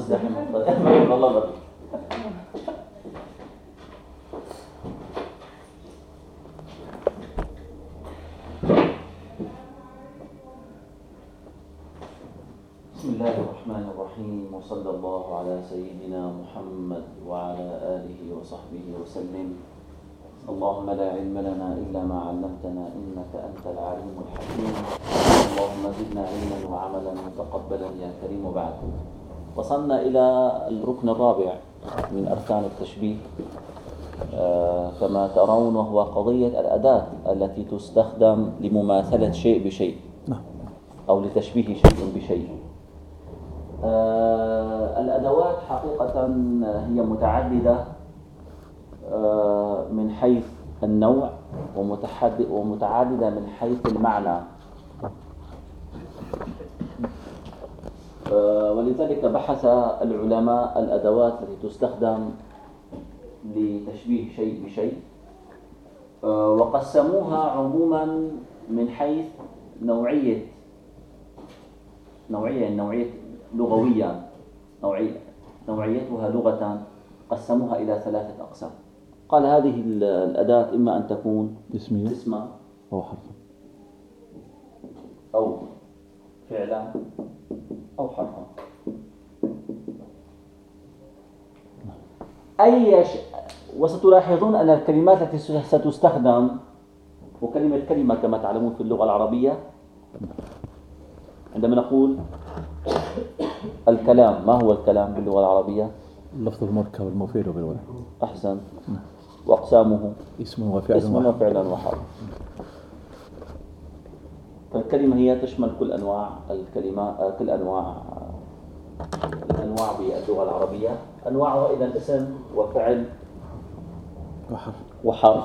مزدحم والله بسم الله الرحمن الرحيم وصلى الله على سيدنا محمد وعلى آله وصحبه وسلم. اللهم لا علم لنا إلا ما علمتنا إنك أنت العليم الحكيم. اللهم زدنا علما وعملا متقبلا يا كريم. وبعد وصلنا إلى الركن الرابع من أركان التشبيه. آه، كما ترون وهو قضية الأداة التي تستخدم لمماثلة شيء بشيء نعم. أو لتشبيه شيء بشيء. آه، الأدوات حقيقة هي متعددة آه، من حيث النوع ومتعددة من حيث المعنى آه، ولذلك بحث العلماء الأدوات التي تستخدم لتشبيه شيء بشيء آه، وقسموها عموما من حيث نوعية نوعية نوعية لغويا نوعية نوعيتها لغة قسموها إلى ثلاثة أقسام. قال هذه ال- الأداة إما أن تكون اسمية؟ اسما أو حرفا أو فعلا أو حرفا. أي ش... وستلاحظون أن الكلمات التي ستستخدم وكلمة كلمة كما تعلمون في اللغة العربية عندما نقول الكلام ما هو الكلام باللغة العربية؟ اللفظ المركب المفيد بالوضع أحسن. وأقسامه؟ اسم وفعل اسم. وفعلا وحرف فالكلمة هي تشمل كل أنواع الكلمات كل أنواع الأنواع باللغة العربية. أنواعها إذا اسم وفعل وحرف.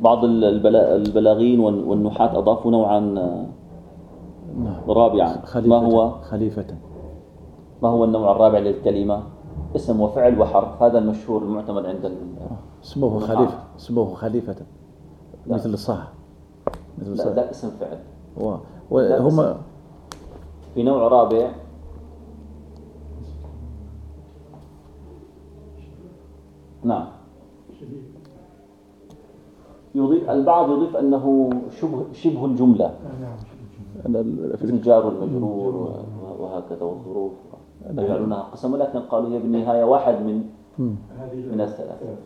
بعض البلا- البلاغين وال- والنحاة أضافوا نوعا نعم. رابعا. ما هو؟ خليفة. ما هو النوع الرابع للكلمة؟ اسم وفعل وحرف. هذا المشهور المعتمد عند ال... اسمه. خليفة. اسمه خليفة. مثل الصح مثل لا الصح ذاك اسم فعل. لا، وهم. في نوع رابع نعم. يضيف البعض يضيف أنه شبه شبه الجملة. أنا ال- في الجار والمجرور وهكذا والظروف. يجعلونها قسم ولكن قالوا هي بالنهاية واحد من. من الثلاثة.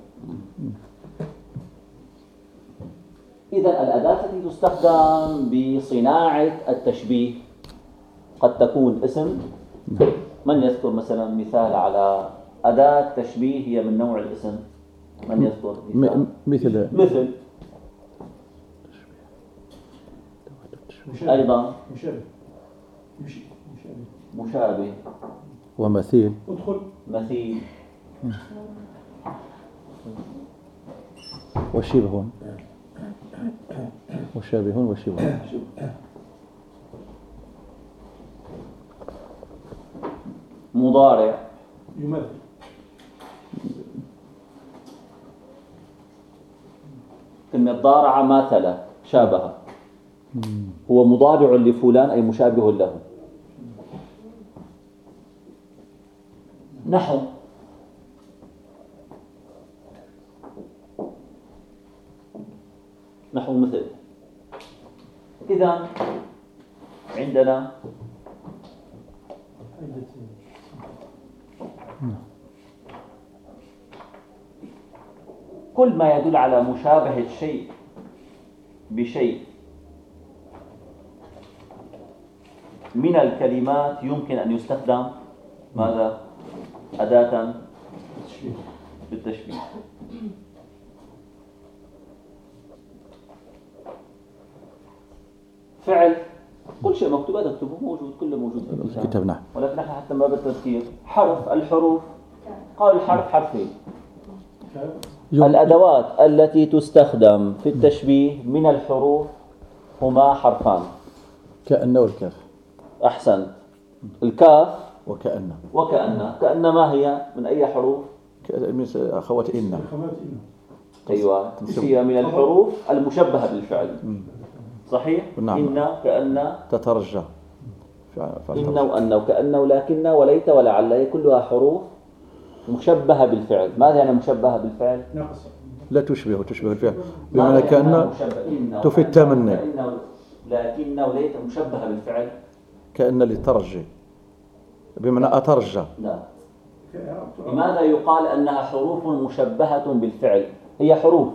إذا الأداة التي تستخدم بصناعة التشبيه قد تكون اسم. من يذكر مثلا مثال على أداة تشبيه هي من نوع الاسم. من يذكر مثل. مثل. أيضا. مشابه. مش مشابه. ومثيل. ادخل. مثيل. وشبه. مشابه وشبه. مضارع. يماثل كلمة ضارع ماثل شابه هو مضارع لفلان أي مشابه له. نحو نحو مثل إذا عندنا عدة كل ما يدل على مشابهة شيء بشيء من الكلمات يمكن أن يستخدم ماذا؟ أداة تشبيه بالتشبيه. فعل كل شيء مكتوب هذا اكتبه موجود كله موجود في الكتاب. الكتاب نعم. ولكن نحن حتى ما بالتذكير حرف الحروف. قالوا الحرف حرفين. الأدوات التي تستخدم في التشبيه من الحروف هما حرفان. كأن والكاف أحسنت الكاف وكأن وكأن كأن ما هي من أي حروف؟ أخوات إن. أيوة. هي من الحروف المشبهة بالفعل. صحيح؟ نعم. إن كأن. تترجى. إن. وأن وكأن ولكن وليت ولعل كلها حروف مشبهة بالفعل. ماذا يعني مشبهة بالفعل؟ لا تشبه تشبه الفعل بمعنى يعني كأن مشبه؟ إن تفيد وأن تمني. وكأن لكن وليت مشبهة بالفعل. كأن للترجي بمعنى أترجى. لا. لماذا يقال أنها حروف مشبهة بالفعل؟ هي حروف.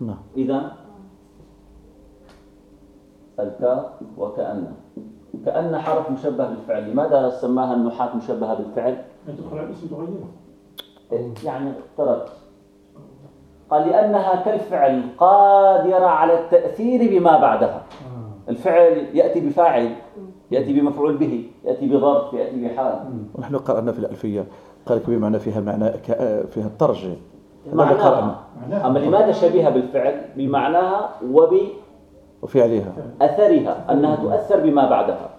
نعم. إذا الكاف وكأن. كأن حرف مشبه بالفعل. لماذا سماها النحاة مشبهة بالفعل؟ تدخل على الاسم تغيره يعني اقتربت قال لأنها كالفعل قادرة على التأثير بما بعدها. الفعل يأتي بفاعل يأتي بمفعول به يأتي بظرف يأتي بحال. ونحن قرأنا في الألفية. قال لك بمعنى فيها معنى ك- فيها الترجي اللي معناها. أما لماذا شبيهة بالفعل؟ بمعناها وفعلها. وبأثرها أنها تؤثر بما بعدها.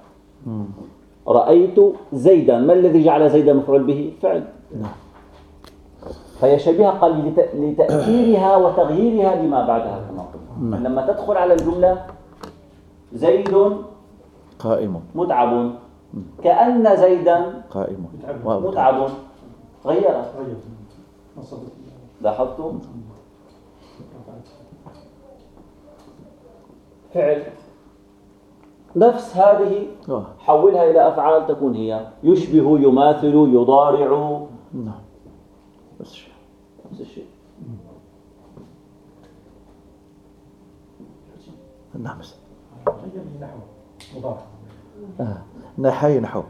رأيت زيدا. ما الذي جعل زيدا مفعول به؟ فعل. نعم. فهي شبيهة قال لت- لتأثيرها وتغييرها لما بعدها كما قلنا. نعم. لما تدخل على الجملة زيد قائم. متعب. كأن زيدا قائم. متعب. غيرت لاحظتم؟ رفعت. فعل. نفس هذه. حولها إلى أفعال تكون هي. يشبه يماثل يضارع. نعم. بس شيء. نفس الشيء نعم نحو. مضاف. آه. نحاي نحو.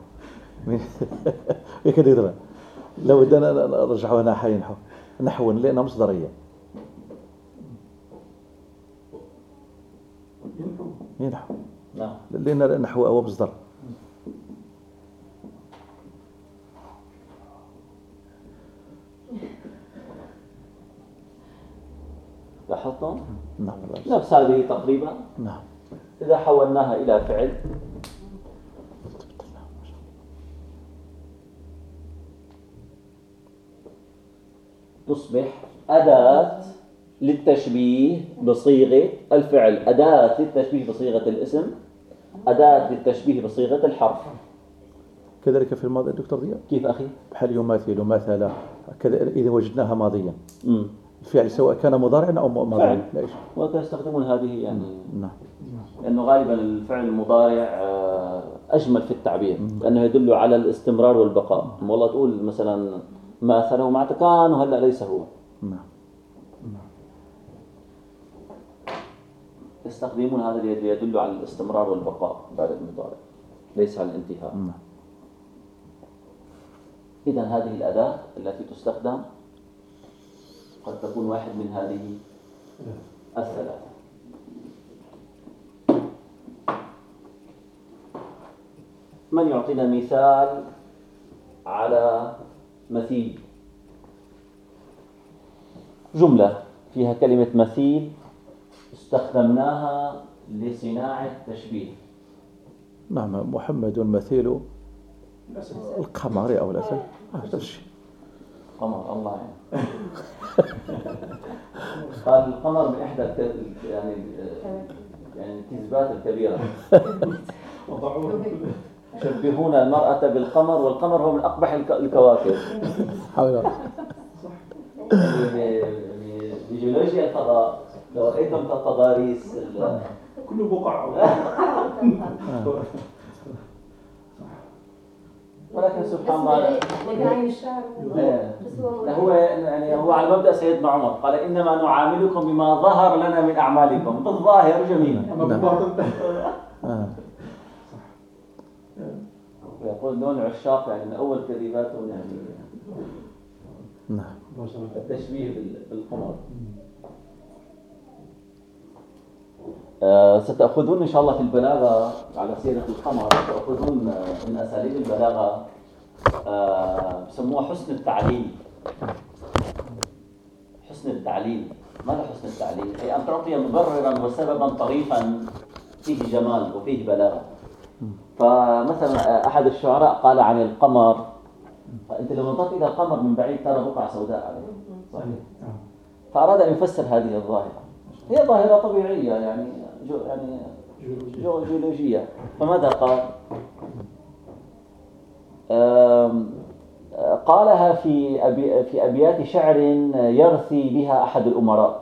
هيك يدرى. لو بدنا نرجعوا نحاي نحو. نحو لأنها مصدرية. ينحو. نعم. لأن نحو هو مصدر. لاحظتم؟ نعم. نفس هذه تقريبا؟ نعم. إذا حولناها إلى فعل. تصبح أداة للتشبيه بصيغة الفعل. أداة للتشبيه بصيغة الاسم. أداة للتشبيه بصيغة الحرف. كذلك في الماضي دكتور ضياء؟ كيف أخي؟ بحال يماثل مثل كذا إذا وجدناها ماضيا. الفعل سواء كان مضارعا أو. لا إيش ويستخدمون هذه يعني نعم. لأنه غالبا الفعل المضارع آه، أجمل في التعبير لأنه يدل على الاستمرار والبقاء. والله تقول مثلا مثله مع كان وهلا ليس هو. نعم. يستخدمون هذا الذي يدل على الاستمرار والبقاء بعد المضارع. ليس على الانتهاء. نعم. إذا هذه الأداة التي تستخدم قد تكون واحد من هذه الثلاثة. من يعطينا مثال على مثيل؟ جملة فيها كلمة مثيل استخدمناها لصناعة تشبيه. نعم محمد مثيل القمر أو الأسد آه، نفس الشيء قمر الله يعني. قال القمر من إحدى يعني يعني الكذبات الكبيرة. يشبهون المرأة بالقمر والقمر هو من أقبح الك- الكواكب. حول يعني يعني بجيولوجيا الفضاء لو رأيتم التضاريس ال- كله بقع. ولكن سبحان الله هو يعني هو على مبدأ سيدنا عمر. قال إنما نعاملكم بما ظهر لنا من أعمالكم. بالظاهر جميلا أما بالباطن. آه. ويقول دون عشاق يعني من أول كذباتهم يعني نعم. التشبيه بال- بالقمر آه، ستأخذون إن شاء الله في البلاغة على سيرة القمر تأخذون آه، من أساليب البلاغة آه، بسموها حسن التعليل حسن التعليل ماذا حسن التعليل؟ هي أن تعطي مبررا وسببا طريفا فيه جمال وفيه بلاغة. فمثلا أحد الشعراء قال عن القمر فأنت لو نظرت إلى القمر من بعيد ترى بقعة سوداء عليه. صحيح. فأراد أن يفسر هذه الظاهرة. هي ظاهرة طبيعية يعني جو يعني جيولوجية فماذا قال؟ قالها في أبي في أبيات شعر يرثي بها أحد الأمراء.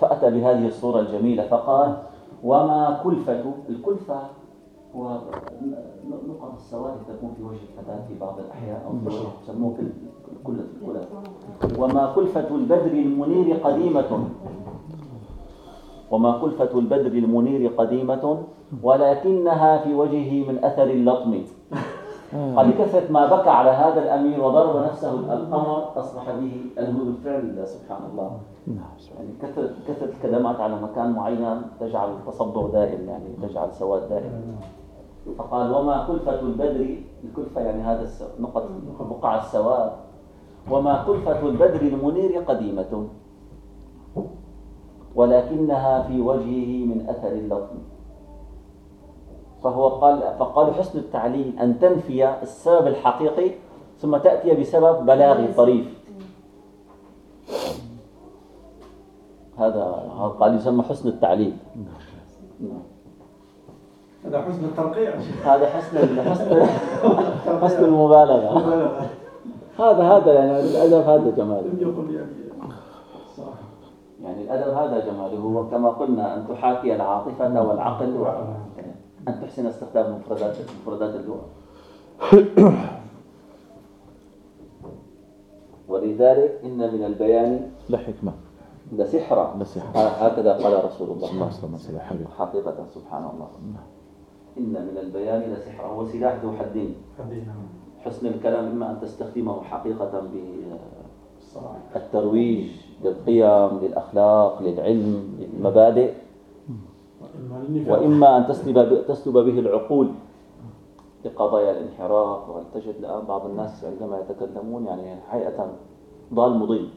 فأتى بهذه الصورة الجميلة فقال وما كلفة الكلفة هو نقط السواد تكون في وجه الفتاة في بعض الأحيان أو يسموه كل كل الكلف. وما كلفة البدر المنير قديمة. وما كلفة البدر المنير قديمة ولكنها في وجهه من أثر اللطم. قال لكثرة ما بكى على هذا الأمير وضرب نفسه القمر أصبح به هو بالفعل سبحان الله. يعني كثرة كثرة الكلمات على مكان معين تجعل التصدع دائم يعني تجعل سواد دائم. فقال وما كلفة البدر الكلفة يعني هذا نقط بقع السواد. وما كلفة البدر المنير قديمة. ولكنها في وجهه من أثر اللطم. فهو قال فقال حسن التعليل أن تنفي السبب الحقيقي ثم تأتي بسبب بلاغي طريف. هذا هذا قال يسمى حسن التعليل. نعم. هذا حسن الترقيع. هذا حسن حسن حسن المبالغة. هذا هذا يعني الأدب هذا جماله لم يقل يعني الصراحة يعني الأدب هذا جماله هو كما قلنا أن تحاكي العاطفة والعقل و... أن تحسن استخدام مفردات مفردات اللغة ولذلك إن من البيان لا حكمة. لسحرا لسحرا. هكذا قال رسول الله. الله يسلمك سيدي حبيبي حقيقة سبحان الله. إن من البيان لسحرا هو سلاح ذو حدين حدينا حسن الكلام إما أن تستخدمه حقيقة بالترويج للقيم للأخلاق للعلم للمبادئ. وإما أن تسلب تسلب به العقول لقضايا الانحراف. وتجد الآن بعض الناس عندما يتكلمون يعني حقيقة ضال مضل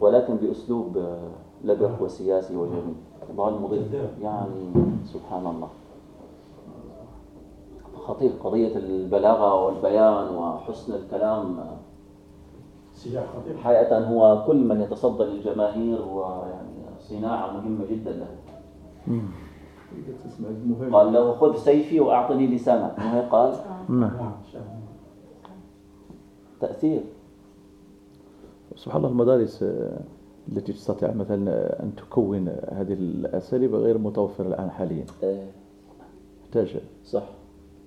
ولكن بأسلوب لبق وسياسي وجميل. ضال مضل يعني سبحان الله. خطير قضية البلاغة والبيان وحسن الكلام. سلاح خطير. حقيقة هو كل من يتصدى للجماهير هو يعني صناعة مهمة جدا له. قال له خذ سيفي وأعطني لسانك. ما هي قال؟ نعم. نعم. شاهد. تأثير. سبحان الله المدارس آه، التي تستطيع مثلا آه، أن تكون هذه الأساليب غير متوفرة الآن حاليا. إيه، تحتاج صح.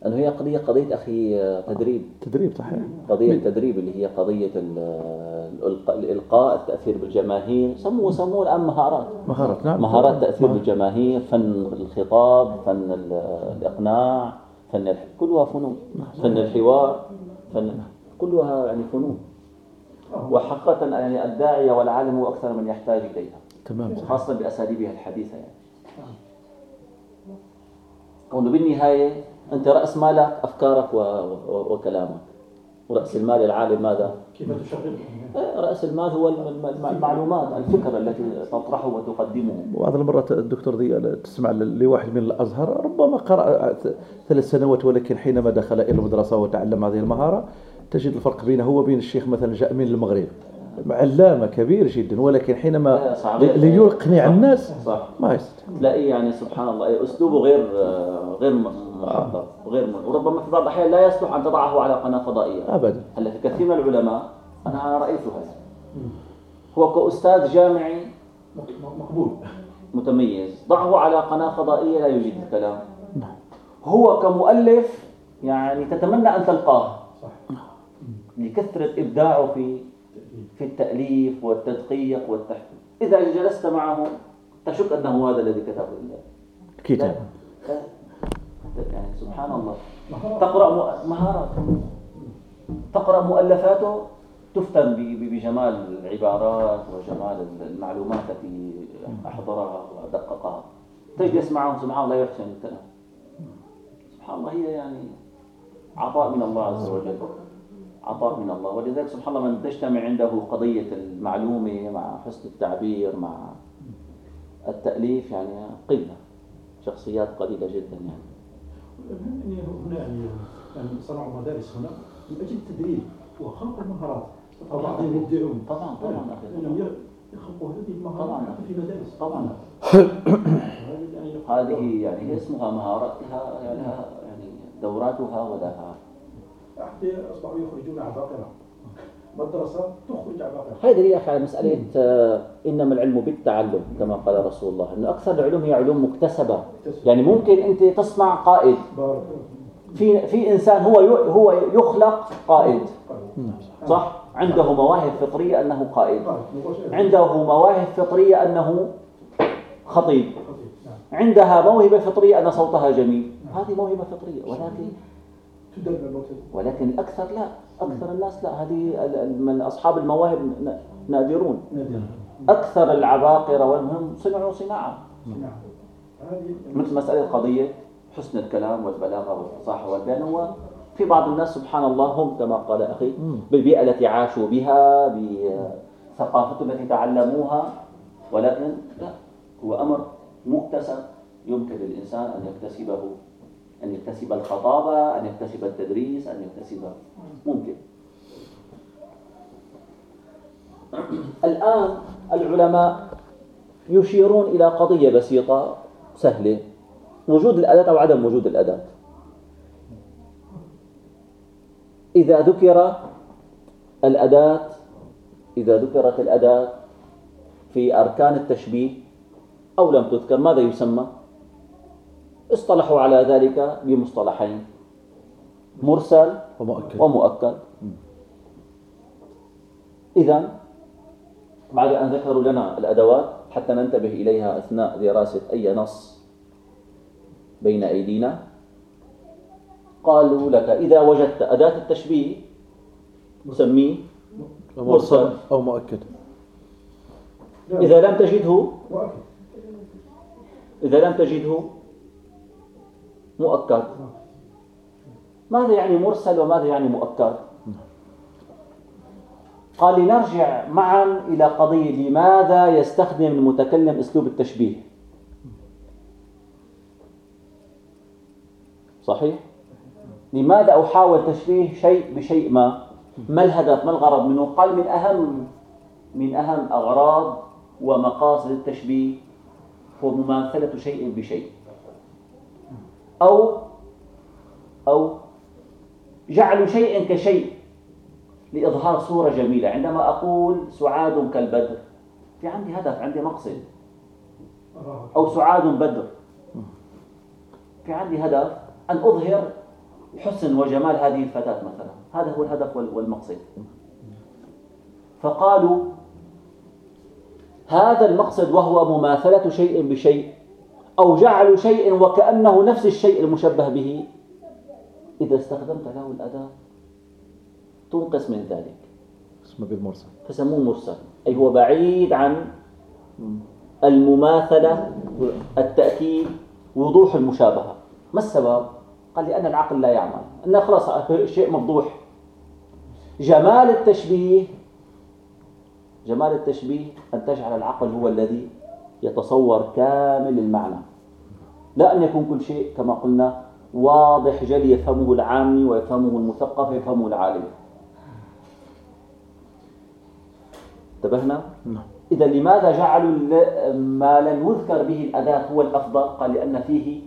أنه هي قضية قضية أخي آه، تدريب. تدريب صحيح. قضية التدريب اللي هي قضية ال- الإلقاء- الإلقاء التأثير بالجماهير. سموه سموه الآن مهارات. مهارات نعم. مهارات تأثير مهارات. بالجماهير فن الخطاب فن ال- الإقناع فن الح... كلها فنون. فن الحوار فن كلها يعني فنون. وحقيقة يعني الداعية والعالم هو أكثر من يحتاج إليها. تمام. صحيح. خاصة بأساليبها الحديثة يعني. كونه بالنهاية أنت رأس مالك أفكارك و... و... وكلامك. ورأس المال العالم ماذا؟ كيف تشغل إيه، رأس المال هو الم- الم- المعلومات الفكرة التي تطرحه وتقدمه. وبعض المرات الدكتور ضياء تسمع لواحد من الأزهر ربما قرأ ث- ثلاث سنوات ولكن حينما دخل إلى المدرسة وتعلم هذه المهارة تجد الفرق بينه وبين الشيخ مثلا جاء من المغرب. علامة كبير جدا ولكن لا، حينما ليقنع الناس صح ما يستطيع. تلاقيه يعني سبحان الله إيه، أسلوبه غير غير وغير وربما في بعض الأحيان لا يصلح أن تضعه على قناة فضائية. ابدا. هلا في كثير من العلماء أنا رأيت هذا. هو كأستاذ جامعي مقبول. متميز. ضعه على قناة فضائية لا يجيد الكلام. هو كمؤلف يعني تتمنى أن تلقاه. لكثرة إبداعه في في التأليف والتدقيق والتحقيق. إذا جلست معه تشك أنه هذا الذي كتبه. الله كتاب. لا. لا. يعني سبحان الله. تقرأ مهارات. تقرأ مؤلفاته تفتن بجمال العبارات وجمال المعلومات التي أحضرها ودققها. تجلس معه سبحان الله يحسن الكلام. سبحان الله هي يعني عطاء من الله عز وجل. عطاء من الله. ولذلك سبحان الله من تجتمع عنده قضية المعلومة مع حسن التعبير مع التأليف يعني قلة شخصيات قليلة جدا يعني. يعني هنا يعني صنعوا مدارس هنا من أجل التدريب وخلق المهارات. بعضهم يبدعون. طبعا طبعا يخلقوا هذه المهارات طبعاً. في مدارس. طبعا. هذه يعني هذه يعني هي اسمها مهارات لها يعني لها يعني دوراتها ولها. حتى أصبحوا يخرجون عباقرة. مدرسة تخرج عباقرة هذا دليل يا أخي على مسألة آه، إنما العلم بالتعلم كما قال رسول الله. إنه أكثر العلوم هي علوم مكتسبة. يعني ممكن أنت تصنع قائد. في في إنسان هو هو يخلق قائد. صح؟ عنده مواهب فطرية أنه قائد. عنده مواهب فطرية أنه خطيب. نعم. عندها موهبة فطرية أن صوتها جميل. هذه موهبة فطرية. ولكن تدرب ولكن الأكثر لا أكثر الناس لا. هذه من أصحاب المواهب ن- نادرون. أكثر العباقرة والمهم صنعوا صناعة. مثل مسألة قضية حسن الكلام والبلاغة والفصاحة والبيان. هو في بعض الناس سبحان الله هم كما قال أخي بالبيئة التي عاشوا بها بثقافتهم التي تعلموها. ولكن لا هو أمر مكتسب. يمكن للإنسان أن يكتسبه. أن يكتسب الخطابة أن يكتسب التدريس أن يكتسب ممكن. الآن العلماء يشيرون إلى قضية بسيطة سهلة. وجود الأداة أو عدم وجود الأداة إذا ذكر الأداة إذا ذكرت الأداة في أركان التشبيه أو لم تذكر ماذا يسمى؟ اصطلحوا على ذلك بمصطلحين مرسل ومؤكد ومؤكد إذا بعد أن ذكروا لنا الأدوات حتى ننتبه إليها أثناء دراسة أي نص بين أيدينا قالوا لك إذا وجدت أداة التشبيه سميه مرسل. أو مؤكد إذا لم تجده إذا لم تجده مؤكد ماذا يعني مرسل وماذا يعني مؤكد قال لنرجع معا إلى قضية لماذا يستخدم المتكلم أسلوب التشبيه صحيح؟ لماذا أحاول تشبيه شيء بشيء ما؟ ما الهدف؟ ما الغرض منه؟ قال من أهم من أهم أغراض ومقاصد التشبيه هو مماثلة شيء بشيء أو أو جعل شيء كشيء لإظهار صورة جميلة. عندما أقول سعاد كالبدر في عندي هدف عندي مقصد. أو سعاد بدر. في عندي هدف أن أظهر حسن وجمال هذه الفتاة مثلا. هذا هو الهدف وال- والمقصد. فقالوا هذا المقصد وهو مماثلة شيء بشيء. أو جعل شيء وكأنه نفس الشيء المشبه به. إذا استخدمت له الأداة تنقص من ذلك. اسمه بالمرسل. فسموه مرسل. أي هو بعيد عن المماثلة التأكيد وضوح المشابهة. ما السبب؟ قال لأن العقل لا يعمل. أن خلاص شيء مفضوح. جمال التشبيه جمال التشبيه أن تجعل العقل هو الذي يتصور كامل المعنى. لا أن يكون كل شيء كما قلنا واضح جلي يفهمه العامي ويفهمه المثقف ويفهمه العالم. انتبهنا؟ نعم. إذا لماذا جعلوا ما لم يذكر به الأداة هو الأفضل؟ قال لأن فيه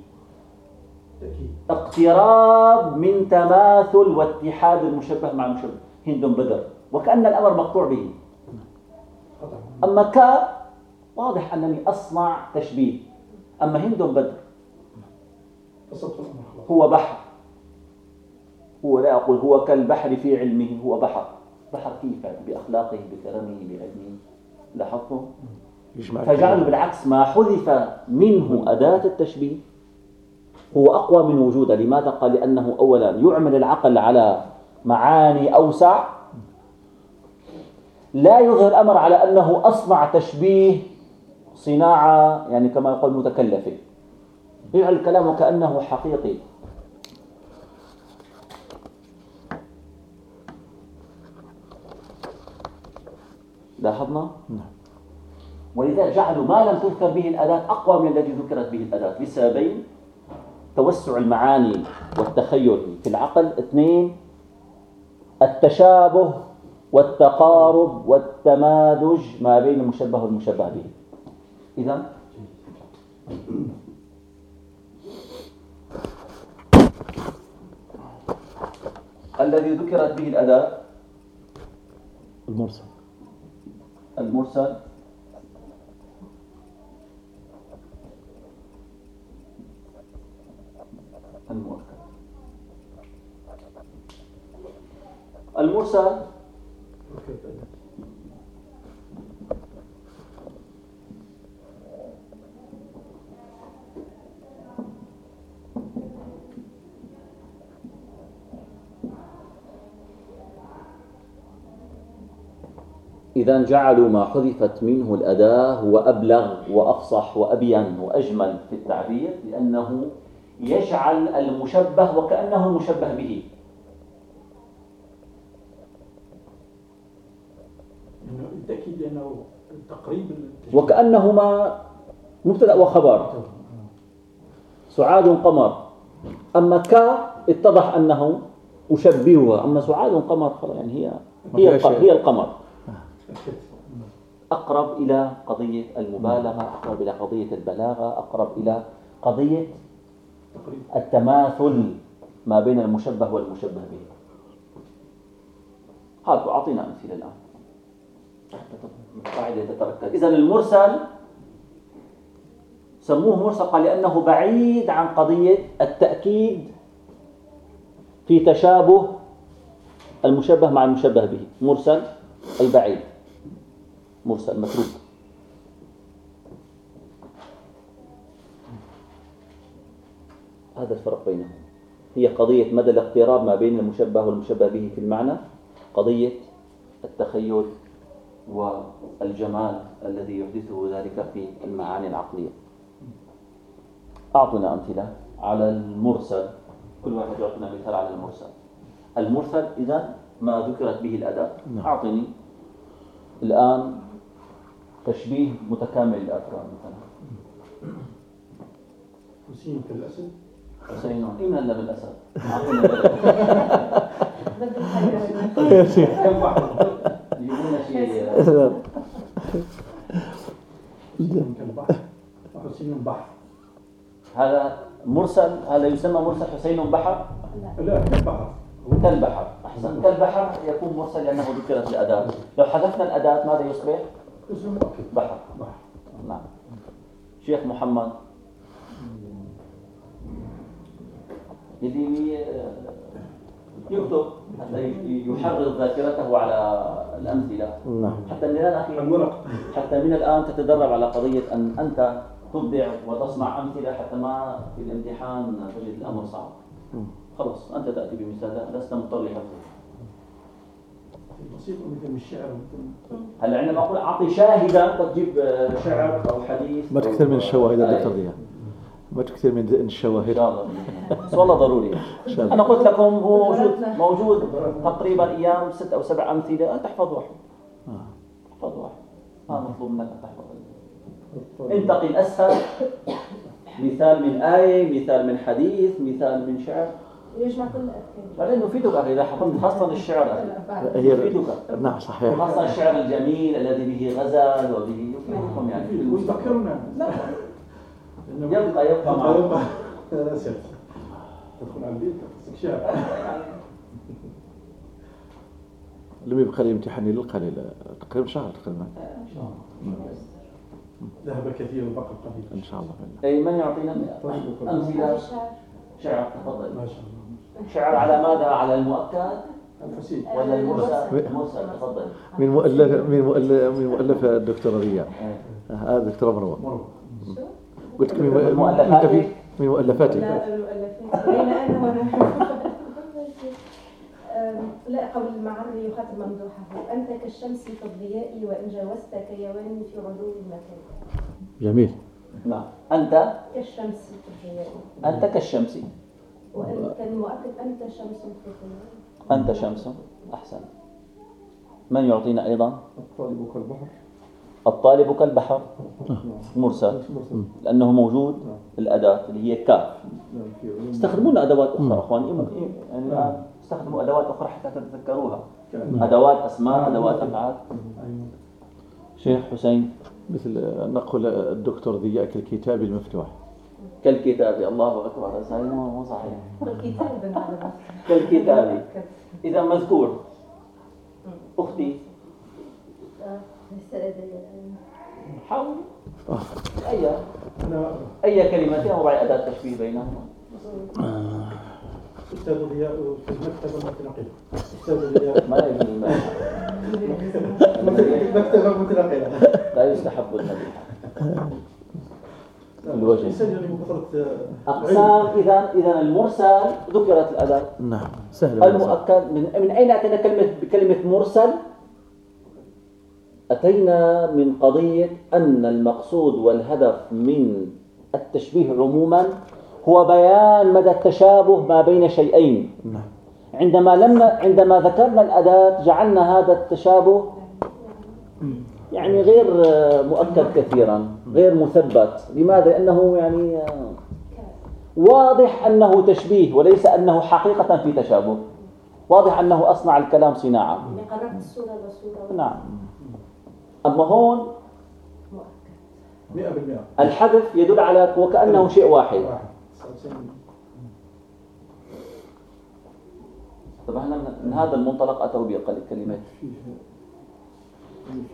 اقتراب من تماثل واتحاد المشبه مع المشبه. هند بدر وكأن الأمر مقطوع به. قطعا أما ك واضح أنني أصنع تشبيه. أما هند بدر هو بحر. هو لا أقول هو كالبحر في علمه هو بحر. بحر كيف؟ بأخلاقه بكرمه بعلمه. لاحظتم؟ فجعلوا بالعكس ما حذف منه أداة التشبيه هو أقوى من وجوده. لماذا؟ قال لأنه أولا يعمل العقل على معاني أوسع. لا يظهر الأمر على أنه أصنع تشبيه صناعة يعني كما يقول متكلفة. يجعل الكلام وكأنه حقيقي؟ لاحظنا؟ نعم. ولذلك جعلوا ما لم تذكر به الأداة أقوى من الذي ذكرت به الأداة لسببين توسع المعاني والتخيل في العقل اثنين التشابه والتقارب والتمادج ما بين المشبه والمشبه به. إذا؟ الذي ذكرت به الأداة؟ المرسل. المرسل. المؤكد المرسل. إذا جعلوا ما حذفت منه الأداة هو أبلغ وأفصح وأبين وأجمل في التعبير لأنه يجعل المشبه وكأنه مشبه به. تقريب وكأنهما مبتدأ وخبر. سعاد قمر. أما كا اتضح أنه أشبهها أما سعاد قمر يعني هي هي القمر. أقرب إلى قضية المبالغة أقرب إلى قضية البلاغة أقرب إلى قضية التماثل ما بين المشبه والمشبه به. هاتوا أعطينا أمثلة الآن. قاعدة تتركز إذا المرسل سموه مرسل قال لأنه بعيد عن قضية التأكيد في تشابه المشبه مع المشبه به. مرسل أي بعيد مرسل متروك. هذا الفرق بينهم. هي قضية مدى الاقتراب ما بين المشبه والمشبه به في المعنى قضية التخيل والجمال الذي يحدثه ذلك في المعاني العقلية. أعطنا أمثلة على المرسل. كل واحد يعطينا مثال على المرسل. المرسل إذا ما ذكرت به الأداة. نعم. أعطني الآن تشبيه متكامل الأفراد مثلا. حسين كالأسد حسين من هلا بالأسد. يجيبون شيء حسين بحر هذا مرسل هذا يسمى مرسل حسين بحر لا كالبحر. كالبحر. أحسن. كالبحر يكون مرسل لأنه ذكرت الأداة. لو حذفنا الأداة ماذا يصبح؟ بحر بحر نعم شيخ محمد. يدي يكتب حتى يحرر ذاكرته على الأمثلة. نعم. حتى من الآن أخي حتى من الآن تتدرب على قضية أن أنت تبدع وتصنع أمثلة حتى ما في الامتحان تجد الأمر صعب. خلاص أنت تأتي بمثال لست مضطر لحفظه مثل الشعر. هلا عندما أقول أعطي شاهدا تجيب شعر أو حديث. ما تكثر من الشواهد دكتور ضياء. ما تكثر من الشواهد. إن شاء الله. بس والله ضروري. أنا قلت لكم هو موجود موجود تقريبا أيام ست أو سبع أمثلة. تحفظ واحد. تحفظ واحد. ما مطلوب منك أن تحفظ. انتقي الاسهل مثال من آية مثال من حديث مثال من شعر. يجمع كل الأفكار بعدين يفيدك أخي إذا حفظت خاصة الشعر. أخي يفيدك. نعم صحيح. خاصة الشعر الجميل الذي به غزل وبه يفيدكم يعني. ويذكرنا يبقى يبقى معك تدخل على البيت. شعر. لم يبقى لي امتحاني للقليل تقريبا شهر تقريبا. إن شاء الله. ذهب كثير وبقى قليل إن شاء الله. اي من يعطينا؟ أمثلة شعر. تفضل. ما شاء الله. شعر على ماذا؟ على المؤكد؟ الفسيح ولا المرسل؟ مرسل تفضل. من مؤلف من مؤلف من مؤلف الدكتور ريان هذا الدكتور مروه قلت لك من مؤلفاتي من مؤلفاتي لا بين أنا لا قول المعري يخاطب ممدوحه. أنت كالشمس في الضياء وإن جاوزت كيوان في علو المكان. جميل. نعم. أنت؟ كالشمس في الضياء. أنت كالشمس. وكان مؤكد أنت شمس أنت شمس أحسن. من يعطينا أيضا؟ الطالب كالبحر. الطالب كالبحر. مرسل. لأنه موجود الأداة اللي هي كاف. استخدمون أدوات أخرى أخواني. يعني استخدموا أدوات أخرى حتى تتذكروها. أدوات أسماء أدوات أفعال شيخ حسين. مثل نقول الدكتور ضياء كالكتاب المفتوح. كالكتاب. الله أكبر. هذا مو صحيح. الكتاب هذا كالكتاب. إذا مذكور. أختي. حاول أي أي كلمتين وضع أداة تشبيه بينهما؟ أستاذ ضياء في المكتبة المتنقلة أستاذ ضياء. ما يجوز المكتبة المتنقلة لا يستحب المديح الوجه. كثرة أقسام إذا إذا المرسل ذكرت الأداة. نعم سهل المؤكد من من أين أتينا كلمة بكلمة مرسل؟ أتينا من قضية أن المقصود والهدف من التشبيه عموما هو بيان مدى التشابه ما بين شيئين. نعم. عندما لم عندما ذكرنا الأداة جعلنا هذا التشابه يعني غير مؤكد كثيرا. غير مثبت. لماذا؟ لأنه يعني واضح أنه تشبيه وليس أنه حقيقة في تشابه. واضح أنه أصنع الكلام صناعة. يعني قربت الصورة للصورة نعم. أما هون مئة بالمئة. الحذف يدل على وكأنه شيء واحد. واحد طب إحنا من- من هذا المنطلق أتوا بكلمات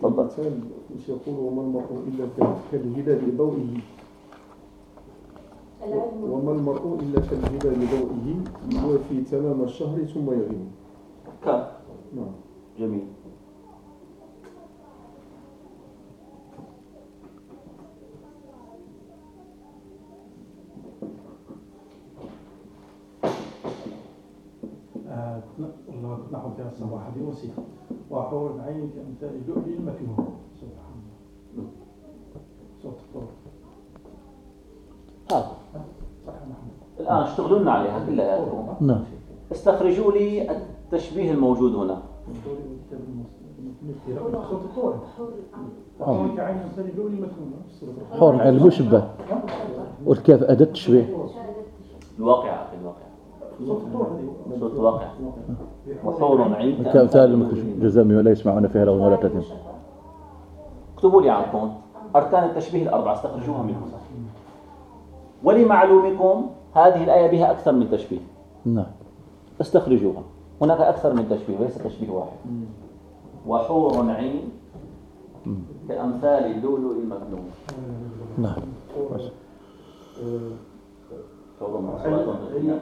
تفضل. الإنسان مش يقول وما المرء إلا كال- كالهلال لضوئه. وما المرء إلا كالهلال لضوئه. يوافي تمام الشهر ثم يغيب. كاف نعم. جميل. آه، والله كنت نحو فيها الصباح. هذه وصيفة وحور العين كأمثال اللؤلؤ المكنون. سبحان الله. صوت الطور هذا. صح محمد الآن اشتغلوا لنا عليها كلها نعم. استخرجوا لي التشبيه الموجود هنا. حور العين المشبه والكاف أداة تشبيه الواقعة. صوت الطور هذه صوت واقع وحور عين كأمثال الجزام ولا يسمعون فيها لغوا ولا تأثيم اكتبوا لي عنكم أركان التشبيه الأربعة استخرجوها من هنا ولمعلومكم هذه الآية بها أكثر من تشبيه. نعم. استخرجوها. هناك أكثر من تشبيه وليس تشبيه واحد. وحور عين كأمثال اللؤلؤ المكنون نعم. حور في الخيام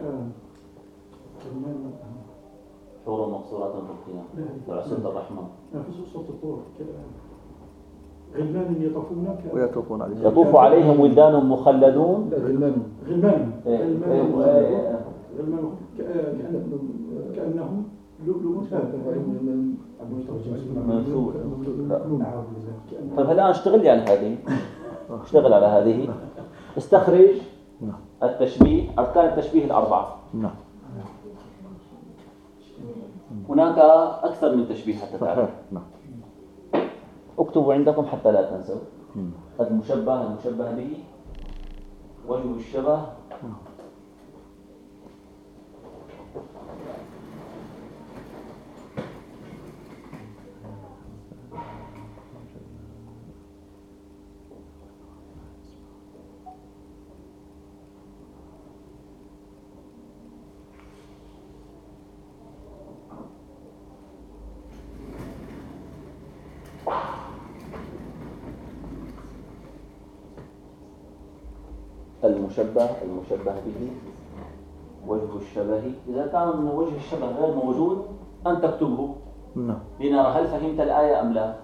حور مقصورات في الخيام وعسل الرحمن نفس صوت الطور. غلمان يطوفون؟ ويطوفون عليه يطوف عليهم ولدان مخلدون. غلمان غلمان غلمان كأنهم لؤلؤ منثور. نعم طيب الآن أشتغل لي على هذه؟ أشتغل على هذه. استخرج نعم. التشبيه أركان التشبيه الأربعة. نعم. هناك أكثر من تشبيه حتى تعرف. نعم. اكتبوا عندكم حتى لا تنسوا. المشبه المشبه به وجه الشبه. المشبه المشبه به وجه الشبه. إذا كان وجه الشبه غير موجود أن تكتبه. نعم. لنرى هل فهمت الآية أم لا.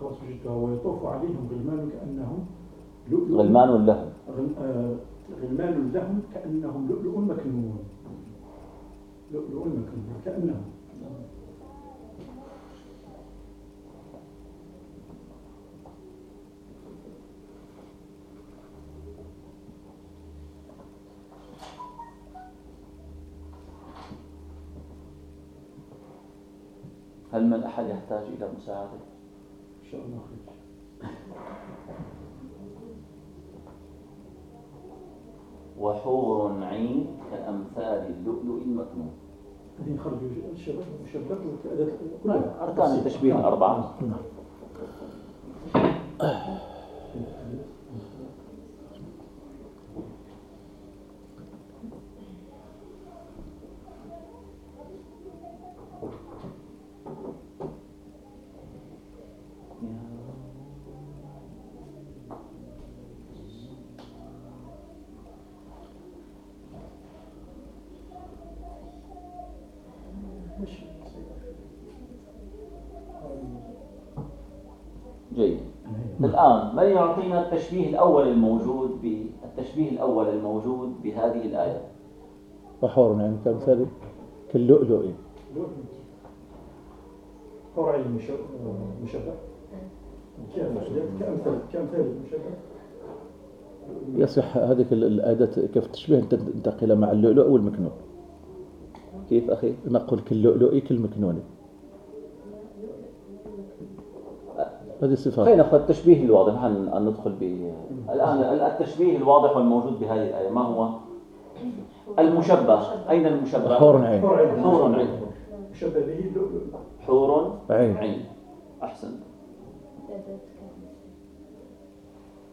خلاص وجدتها ويطوف عليهم غلمان كأنهم لؤلؤ غلمان لهم. غل- غلمان لهم كأنهم لؤلؤ مكنون. هل من أحد يحتاج إلى مساعدة؟ إن شاء الله خير. وحور عين كأمثال اللؤلؤ المكنون. هذه نخرجوا الشباب مشبك والأداة كلها. أركان التشبيه الأربعة ماشي جيد من يعطينا التشبيه الأول الموجود بالتشبيه الأول الموجود بهذه الآية. وحور يعني كمثال كاللؤلؤ. فرع المشبك كأمثال كأمثال المشبك يصح الأداة كيف التشبيه أن تنتقل مع اللؤلؤ والمكنون. كيف أخي؟ نقول كاللؤلؤ كالمكنون. هذه صفات خلينا ناخذ التشبيه الواضح. هن ندخل ب الآن التشبيه الواضح والموجود بهذه الآية. ما هو؟ المشبه. أين المشبه؟ حور عين. حور عين. مشبه به حور عين. عين. أحسن.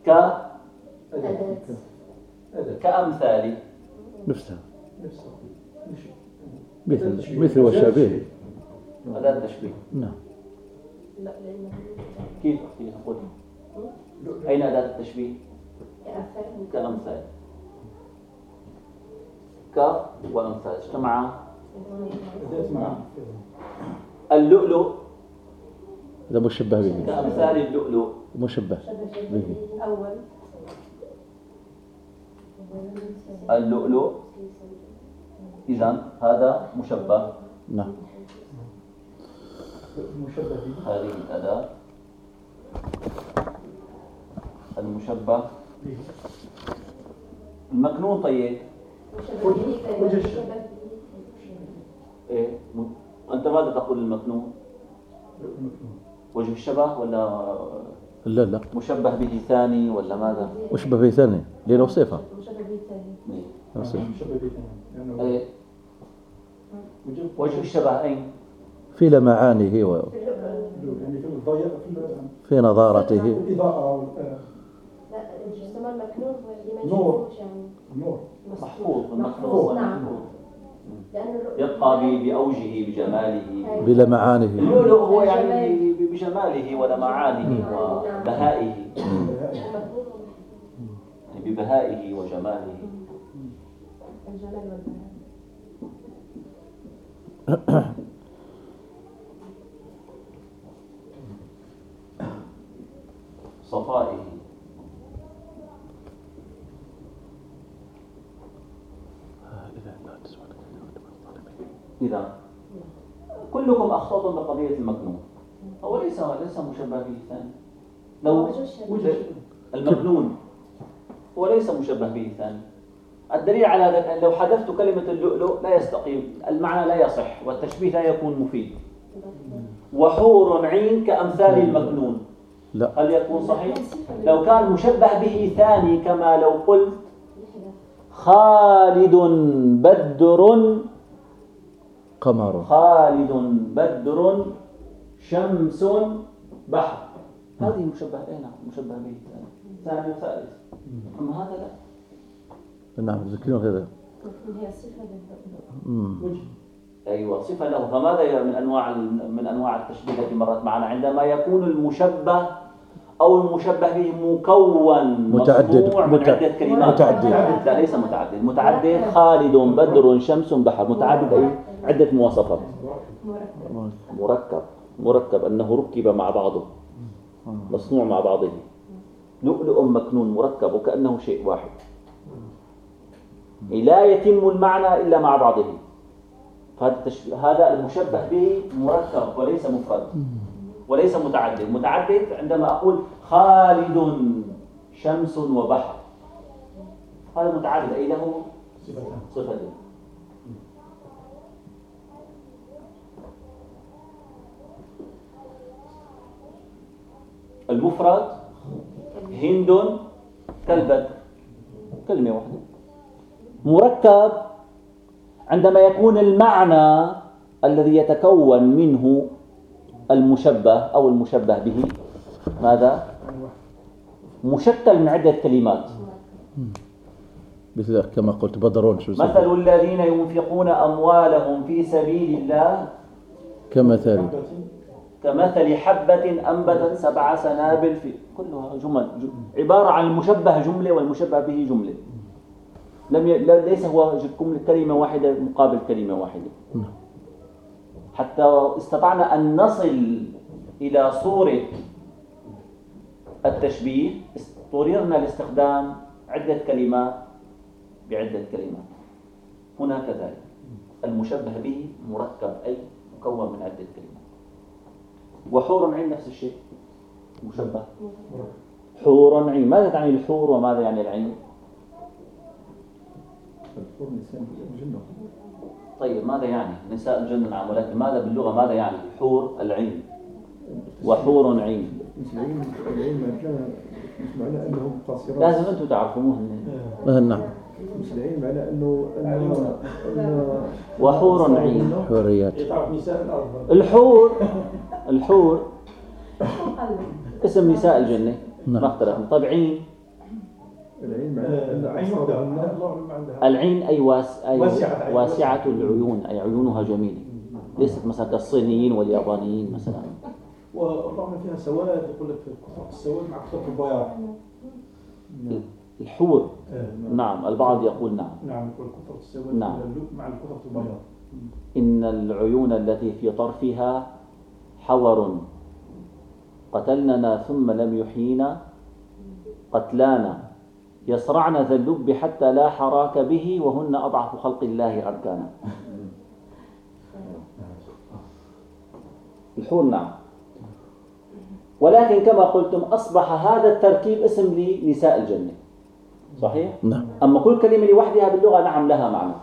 ك؟ كأمثال. نفسها. مثل مثل وشابه. أداة التشبيه. نعم. لا لأنه كيف أختي لؤلؤ. أين أداة التشبيه؟ كأمثال كأمثال ك وأمثال اجتمعا أداة مع اللؤلؤ هذا مشبه به. كأمثال اللؤلؤ. مشبه به. أول. اللؤلؤ. إذا هذا مشبه. نعم. مشبه به هذه الأداة المشبه به. المكنون طيب مشبه به كلمة وجه الشبه. به إيه م- أنت ماذا تقول المكنون؟ وجه الشبه ولا لا لا مشبه به ثاني ولا ماذا؟ مشبه به ثاني لأنه صفة مشبه به. مشبه به ثاني. إيه. وجه- وجه الشبه أين؟ في لمعانه و- في نظارته. نور. النور محفوظ نعم يبقى بأوجه بجماله. بلمعانه. اللؤلؤ هو يعني بجماله ولمعانه وبهائه. يعني ببهائه وجماله. الجمال والبهاء صفائه إذا كلكم أخطأتم بقضية المكنون. هو ليس ليس مشبه به ثاني لو المكنون. هو ليس مشبه به ثاني الدليل على ذلك أن لو حذفت كلمة اللؤلؤ لا يستقيم. المعنى لا يصح والتشبيه لا يكون مفيد. وحور عين كأمثال المكنون. لا. هل يكون صحيح؟ لو كان مشبه به ثاني كما لو قلت خالد بدر قمر. خالد بدر شمس بحر. هذه مشبه اي نعم مشبه به ثاني. وثالث. أما هذا لا. نعم ذكرون هذا. هي. وجه. أيوه صفة له. فماذا من أنواع من أنواع التشبيه التي مرت معنا؟ عندما يكون المشبه أو المشبه به مكون متعدد. من عدة كلمات. متعدد. لا ليس متعدد. متعدد خالد بدر شمس بحر. متعدد أي؟ عدة مواصفات. مركب. مركب أنه ركب مع بعضه. مصنوع مع بعضه. لؤلؤ مكنون مركب وكأنه شيء واحد. لا يتم المعنى إلا مع بعضه. فهذا المشبه به مركب وليس مفرد. وليس متعدد. متعدد عندما أقول خالد شمس وبحر. هذا متعدد. أي له؟ صفة. المفرد هند كالبدر كلمة واحدة. مركب عندما يكون المعنى الذي يتكون منه المشبه أو المشبه به. ماذا؟ مشكل من عدة كلمات. مثل كما قلت بدرون شو مثل الذين ينفقون أموالهم في سبيل الله. كمثل. كمثل حبة أنبتت سبع سنابل في كلها جمل. عبارة عن المشبه جملة والمشبه به جملة. لم ي... ليس هو كلمة واحدة مقابل كلمة واحدة. حتى استطعنا أن نصل إلى صورة التشبيه اضطررنا لاستخدام عدة كلمات بعدة كلمات. هنا كذلك المشبه به مركب أي مكون من عدة كلمات. وحور عين نفس الشيء. مشبه. حور عين. ماذا تعني الحور وماذا يعني العين؟ طيب ماذا يعني؟ نساء الجنة نعم ولكن ماذا باللغة؟ ماذا يعني؟ حور العين. وحور عين. العين العين معناه انهم قاصرات. لازم أنتم تعرفوه آه، نعم. العين معناه أنه وحور عين. حوريات. يتعرف نساء الأرض. الحور الحور. اسم نساء الجنة. نعم. ما اختلفنا. طيب عين. العين معناه أن عين وحدها أصابهن الله أعلم عندها العين أي, واس... أي واسعة. واسعة العيون أي عيونها جميلة. ليست مثلا كالصينيين واليابانيين مثلا. ورغم فيها سواد يقول لك كثرة السواد مع كثرة البياض. الحور. آه، نعم. البعض يقول نعم. نعم يقول كثرة السواد نعم. مع كثرة البياض. إن العيون التي في طرفها حور. قتلننا ثم لم يحيينا. قتلانا. يصرعن ذا اللب حتى لا حراك به وهن أضعف خلق الله أركانا. الحور نعم. ولكن كما قلتم أصبح هذا التركيب اسم لنساء الجنة. صحيح؟ نعم. أما كل كلمة لوحدها باللغة نعم لها معنى.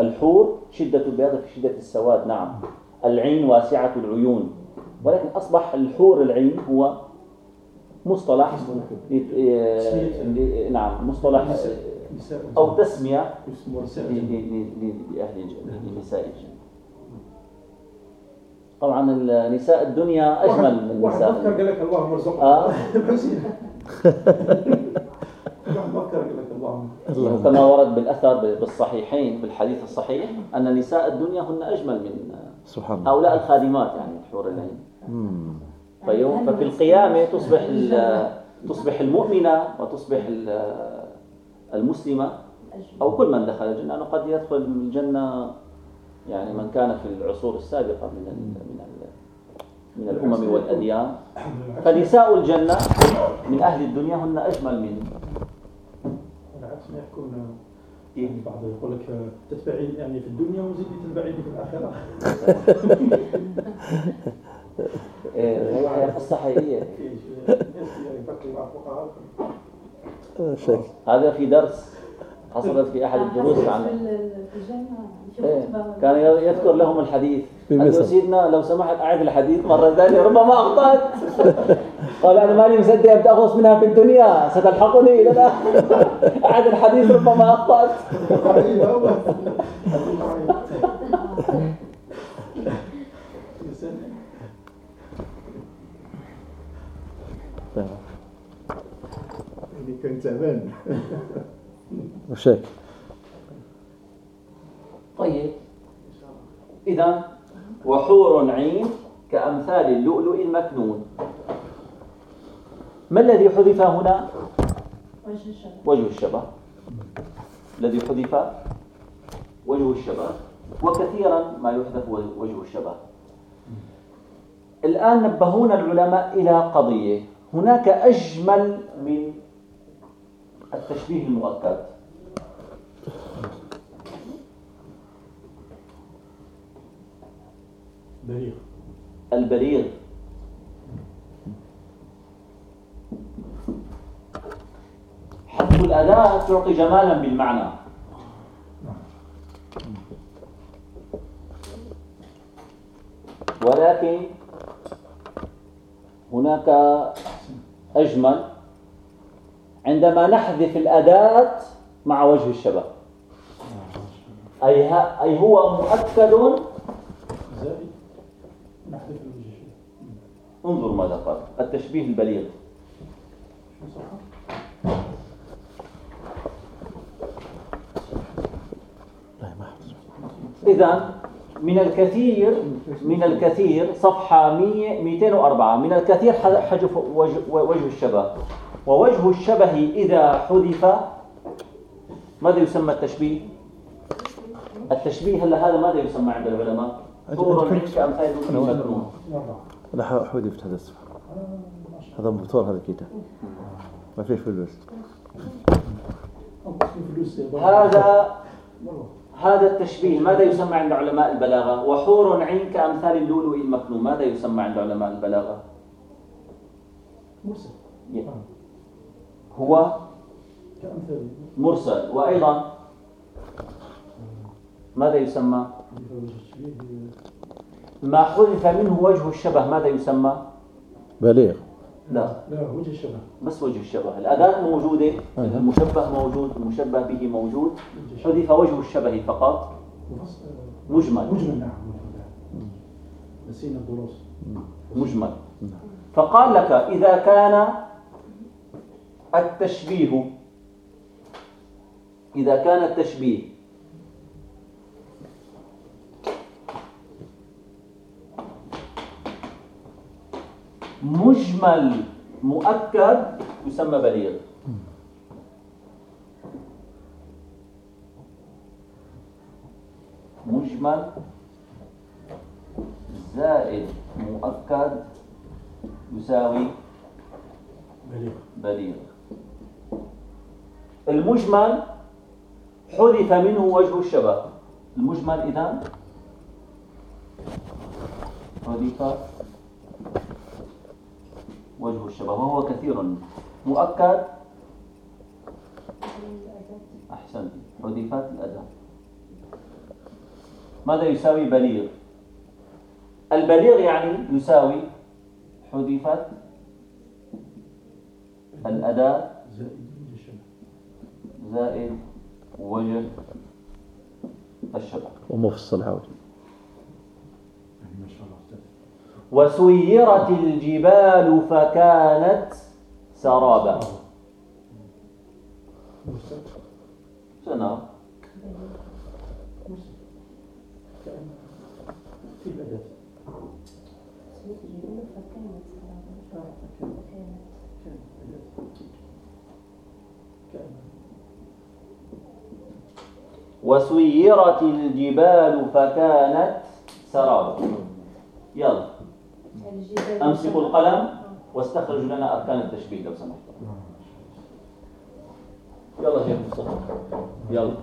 الحور شدة البياض في شدة السواد نعم. العين واسعة العيون. ولكن أصبح الحور العين هو مصطلح نعم مصطلح نساء أو تسمية لأهل الجنة لنساء الجنة طبعا النساء الدنيا أجمل من واحد نساء فكر قال لك اللهم ارزقنا آه. واحد اللهم كما ورد بالأثر بالصحيحين بالحديث الصحيح أن نساء الدنيا هن أجمل من سبحان الله. هؤلاء الخادمات يعني حور العين. فيوم ففي القيامة تصبح ال- تصبح المؤمنة وتصبح ال- المسلمة أو كل من دخل الجنة. أنه قد يدخل الجنة يعني من كان في العصور السابقة من ال من ال من الأمم والأديان فنساء الجنة من أهل الدنيا هن أجمل من بالعكس ما يحكون؟ يعني بعض يقول لك تتبعي يعني في الدنيا وزيدي تتبعي في الآخرة. إيه، هي يفكروا مع الفقهاء شك. هذا في درس حصلت في أحد الدروس عن إيه، كان يذكر لهم الحديث. قال. سيدنا لو سمحت أعد الحديث مرة ثانية ربما أخطأت. قال أنا ماني مصدق تأخذ منها في الدنيا ستلحقني. إلى الآخرة أعد الحديث ربما أخطأت يعني كان تعبان شك طيب. إذا وحور عين كأمثال اللؤلؤ المكنون. ما الذي حذف هنا؟ وجه الشباب وجه الشبه. الذي حذف وجه الشبه. وكثيرا ما يحذف وجه الشبه. الآن نبهونا العلماء إلى قضية. هناك أجمل من التشبيه المؤكد. بليغ البليغ حذف الأداة تعطي جمالا بالمعنى. ولكن هناك أجمل عندما نحذف الأداة مع وجه الشبه. أي, أي هو مؤكد. انظر ماذا قال. التشبيه البليغ. إذا من الكثير من الكثير صفحة 100 204 من الكثير حذف وجه, الشبه. ووجه الشبه إذا حذف ماذا يسمى التشبيه؟ التشبيه هلا هذا ماذا يسمى عند العلماء؟ طور منك كأمثال المكنون مرة لا حذفت هذا السفر هذا مبتور هذا الكتاب ما فيه فلوس هذا هذا التشبيه ماذا يسمى عند علماء البلاغة وحور عين كأمثال اللؤلؤ المكنون ماذا يسمى عند علماء البلاغة مرسل آه. هو كأمثال مرسل. وأيضا ماذا يسمى؟ حذف وجه الشبيه ما حذف منه وجه الشبه ماذا يسمى؟ بليغ. لا. لا وجه الشبه. بس وجه الشبه. الأداة موجودة المشبه موجود المشبه به موجود. حذف وجه الشبه فقط. مفصل مجمل. مجمل نعم مجمل. نسينا الدروس مجمل. فقال لك إذا كان التشبيه. إذا كان التشبيه مجمل مؤكد يسمى بليغ. مجمل زائد مؤكد يساوي بليغ. بليغ. المجمل حذف منه وجه الشبه. المجمل إذا حذف وجه الشبه وهو كثير. مؤكد؟ أحسنت. حذفت الأداة. ماذا يساوي بليغ؟ البليغ يعني يساوي حذفت الأداة. زائد وجه الشبه. ومفصل أستاذ وسيرت الجبال فكانت سرابا. سنة مرسل كأن في الأداة كان أداة كأن وسيرت الجبال فكانت سرابا. يلا. الجبال أمسكوا القلم واستخرجوا لنا أركان التشبيه لو سمحت. يلا شيخ مصطفى. يلا.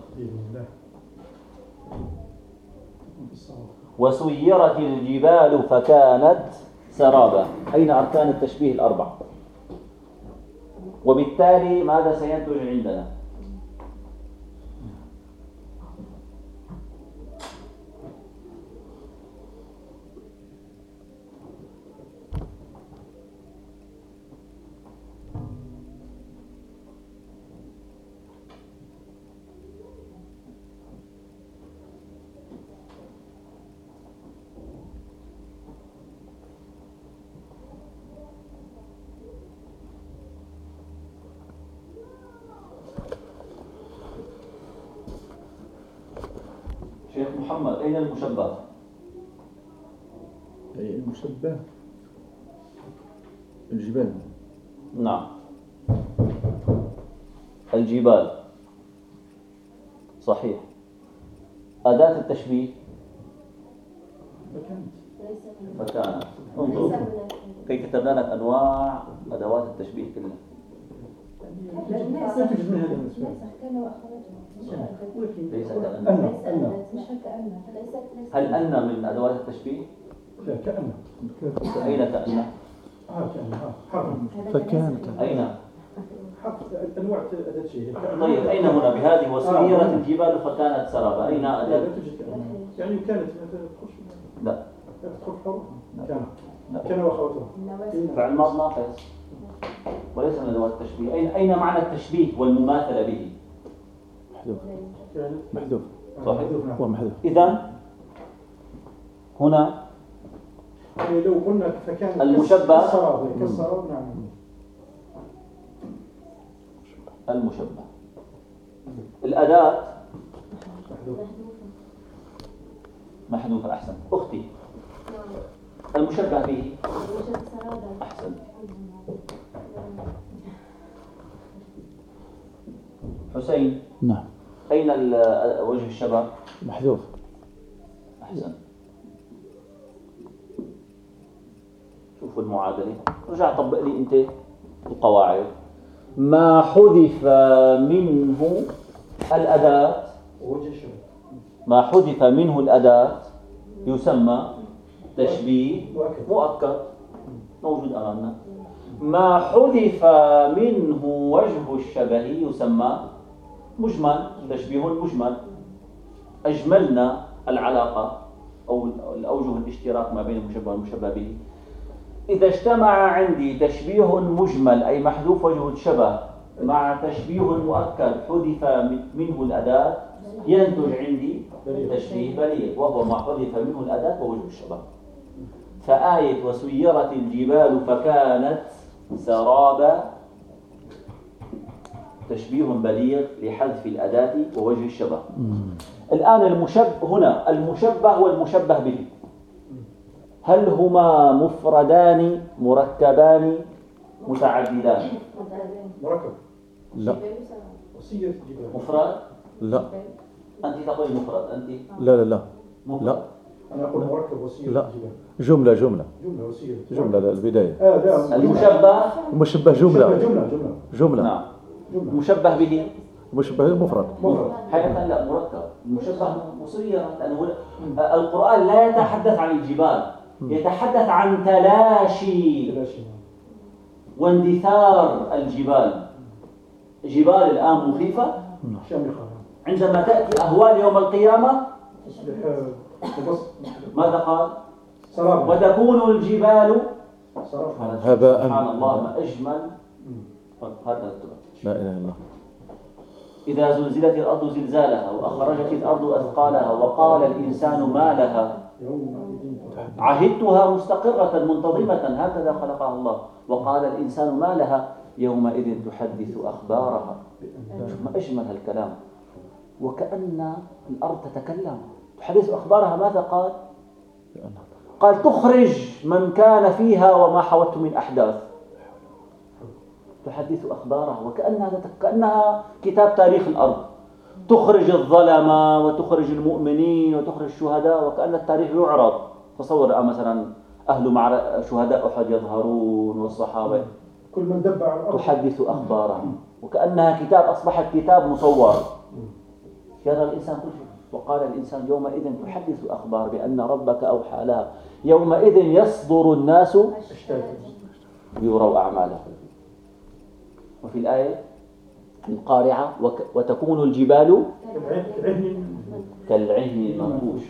وسيرت الجبال فكانت سرابا. أين أركان التشبيه الأربع وبالتالي ماذا سينتج عندنا شيخ المشبه. أي المشبه؟ الجبال. نعم. الجبال. صحيح. أداة التشبيه؟ فكانت ليس فكانت ليس انظر هناك. كي كتبنا لك أنواع أدوات التشبيه كلها. ليس كأن هل أن من أدوات التشبيه؟ لا كأن أين كأن؟ ها كأن ها حرف. فكانت. أين؟ حرف. أنواع أداة شيء طيب أين هنا؟ بهذه وسيرت الجبال فكانت سرابا أين أداة؟ كأن يعني كانت لا. كان. كان النواسخ فعل ماض ناقص وليس من أدوات التشبيه. أين أين معنى التشبيه والمماثلة به؟ محذوف. محذوف. صحيح. نعم. هو محذوف. إذا هنا يعني لو قلنا فكان المشبه. نعم. المشبه. الأداة محذوف. محذوفة أحسن. أختي. المشبه به أحسن. حسين. نعم. أين وجه الشبه محذوف. أحسن. شوفوا المعادلة. رجع طبق لي أنت القواعد. ما حذف منه الأداة؟ وجه الشبه ما حذف منه الأداة يسمى تشبيه مؤكد. مؤكد. موجود أمامنا. ما حذف منه وجه الشبه يسمى مجمل تشبيه مجمل أجملنا العلاقة أو الأوجه الاشتراك ما بين المشبه والمشبه به. إذا اجتمع عندي تشبيه مجمل أي محذوف وجه الشبه مع تشبيه مؤكد حذف منه الأداة ينتج عندي تشبيه بليغ وهو ما حذف منه الأداة ووجه الشبه. فآية وسيرت الجبال فكانت سرابا تشبيه بليغ لحذف الأداة ووجه الشبه. الآن المشبه هنا المشبه والمشبه به. هل هما مفردان مركبان متعددان؟ مركب. لا. مفرد؟ لا. أنت تقول مفرد أنت. لا لا لا. مفرد. لا. أنا أقول مركب وصية لا. الجبال جملة جملة. جملة وصية. جملة البداية. آه المشبه؟ المشبه جملة. جملة جملة جملة. جملة. نعم. المشبه به؟ المشبه مفرد. مفرد. حقيقة لا مركب. المشبه مصير لأنه القرآن لا يتحدث عن الجبال. يتحدث عن تلاشي. واندثار الجبال. جبال الآن مخيفة. شامخة. عندما تأتي أهوال يوم القيامة ماذا قال؟ وتكون الجبال هباء. سبحان الله ما أجمل. لا إله إلا الله. إذا زلزلت الأرض زلزالها وأخرجت الأرض أثقالها وقال الإنسان ما لها. عهدتها مستقرة منتظمة. هكذا خلقها الله. وقال الإنسان ما لها. يومئذ تحدث أخبارها. ما أجمل هالكلام وكأن الأرض تتكلم. تحدث أخبارها ماذا قال؟ قال تخرج من كان فيها وما حوته من أحداث. تحدث أخبارها وكأنها كأنها كتاب تاريخ الأرض. تخرج الظلمة وتخرج المؤمنين وتخرج الشهداء وكأن التاريخ يعرض. تصور مثلا أهل معر... شهداء أحد يظهرون والصحابة كل من دب على الأرض. تحدث أخبارها وكأنها كتاب أصبحت كتاب مصور. يرى الإنسان كل شيء. وقال الإنسان يومئذ تحدث أخبار بأن ربك أوحى لها. يومئذ يصدر الناس ليروا أعمالهم. وفي الآية القارعة. وتكون الجبال العهن كالعهن المنفوش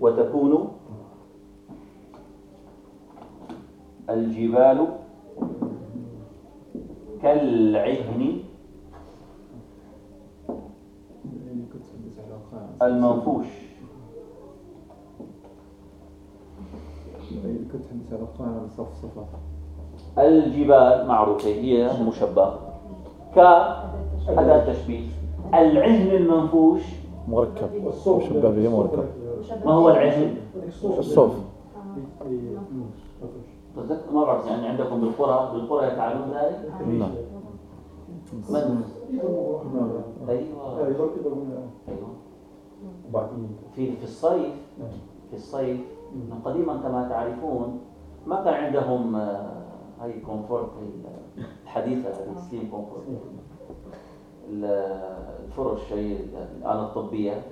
وتكون الجبال كالعهن المنفوش كنت تحدث على القاعدة صفصفة الجبال معروفة هي مشبهة. كأداة تشبيه. العهن المنفوش. مركب. مشبه به مركب. ما هو العهن؟ الصوف. تذكر ما بعرف يعني عندكم بالقرى بالقرى يفعلون ذلك؟ نعم. من؟ لا أيوه. أيوه. في في الصيف في الصيف قديما كما تعرفون ما كان عندهم آه، High Comfort هي الحديثة هذه Sleep Comfort ال- الفرش هي الآلة الطبية.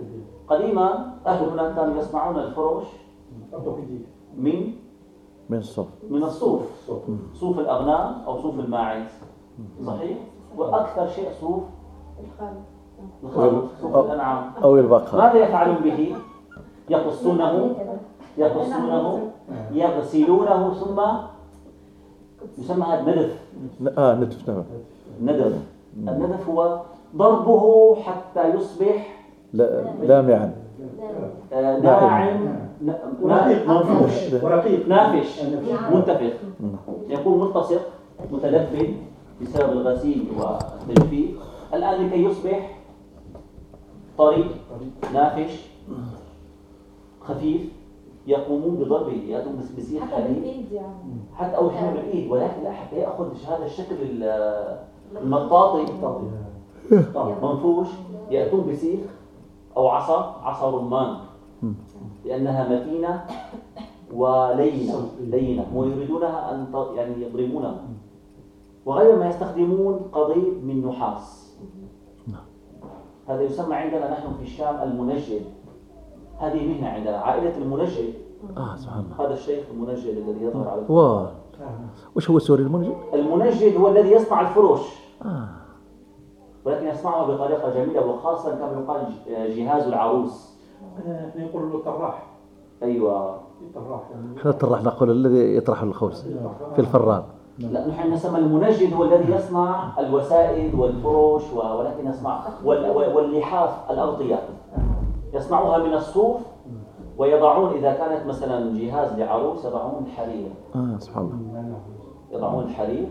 قديما أهلنا كانوا يصنعون الفرش من؟ من الصوف من الصوف. صوف. الأغنام أو صوف الماعز. صحيح؟ وأكثر شيء صوف؟ الخروف صوف الأنعام. أو البقرة ماذا يفعلون به؟ يقصونه يقصونه يغسلونه ثم يسمى هذا ندف آه نتف نعم. ندف الندف هو ضربه حتى يصبح لا لامعا آه، ناعم. ورقيق. منفوش. ورقيق. نافش. نعم. منتفخ. يكون ملتصق متلفن بسبب الغسيل والتجفيف. الآن لكي يصبح طري نافش خفيف. يقومون بضربه يأتون بس- بسيخ حتى بالإيد يعني. حتى شيء بالإيد ولكن لا حتى يأخذ هذا الشكل ال- المطاطي منفوش. يأتون بسيخ أو عصا. عصا رمان. لأنها متينة ولينة. لينة. ويريدونها أن ت- يعني يضربونها. وغير ما يستخدمون قضيب من نحاس. هذا يسمى عندنا نحن في الشام المنجد. هذه مهنة عندنا عائلة المنجد آه سبحان الله. هذا الشيخ المنجد الذي يظهر على واه وش هو السوري المنجد؟ المنجد هو الذي يصنع الفرش آه. ولكن يصنعها بطريقة جميلة وخاصة كما يقال جهاز العروس. إحنا نقول له طراح. أيوة. طراح يعني. إحنا الطراح نقول الذي يطرح الخبز في الفران. لا نحن نسمى المنجد هو الذي يصنع الوسائد والفرش و- ولكن يصنع وال- وال- واللحاف الأغطية يصنعوها من الصوف ويضعون إذا كانت مثلا جهاز لعروس يضعون الحرير آه سبحان الله. يضعون الحرير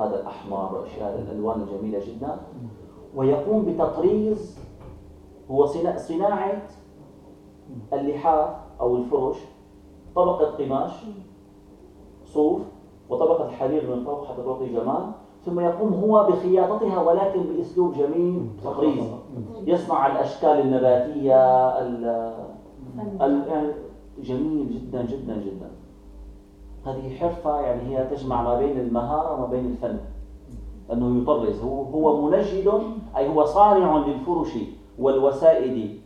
هذا الأحمر والأشياء هذه الألوان الجميلة جدا. ويقوم بتطريز هو صنا- صناعة اللحاف أو الفرش طبقة قماش صوف وطبقة حرير من فوق حتى تعطي جمال. ثم يقوم هو بخياطتها ولكن بأسلوب جميل تطريز يصنع الأشكال النباتية ال- ال- جميل جدا جدا جدا. هذه حرفة يعني هي تجمع ما بين المهارة وما بين الفن. أنه يطرز. هو هو منجد أي هو صانع للفرش والوسائد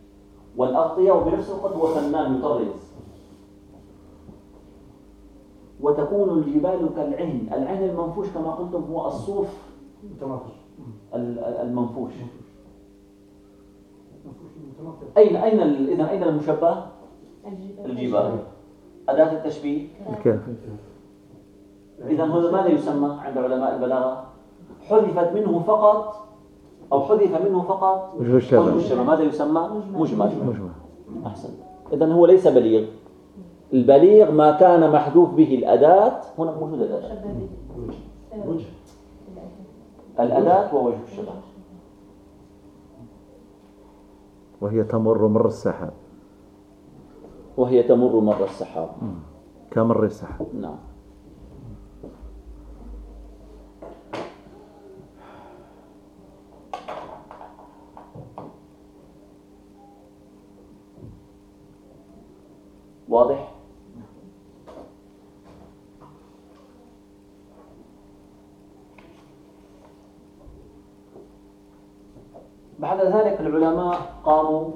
والأغطية وبنفس الوقت هو فنان يطرز. وتكون الجبال كالعهن. العهن المنفوش كما قلتم هو الصوف. المنفوش. أين أين إذا أين المشبه؟ الجبال. الجبال. أداة التشبيه؟ كيف؟ إذا هنا ماذا يسمى عند علماء البلاغة؟ حذفت منه فقط أو حذف منه فقط؟ وجه الشبه. ماذا يسمى؟ مجمل. مجمع أحسن. إذا هو ليس بليغ. البليغ ما كان محذوف به الأداة. هنا موجودة الأداة. الأداة ووجه الشبه. وهي تمر مر السحاب. وهي تمر مر السحاب. كمر السحاب. نعم. واضح؟ بعد ذلك العلماء قاموا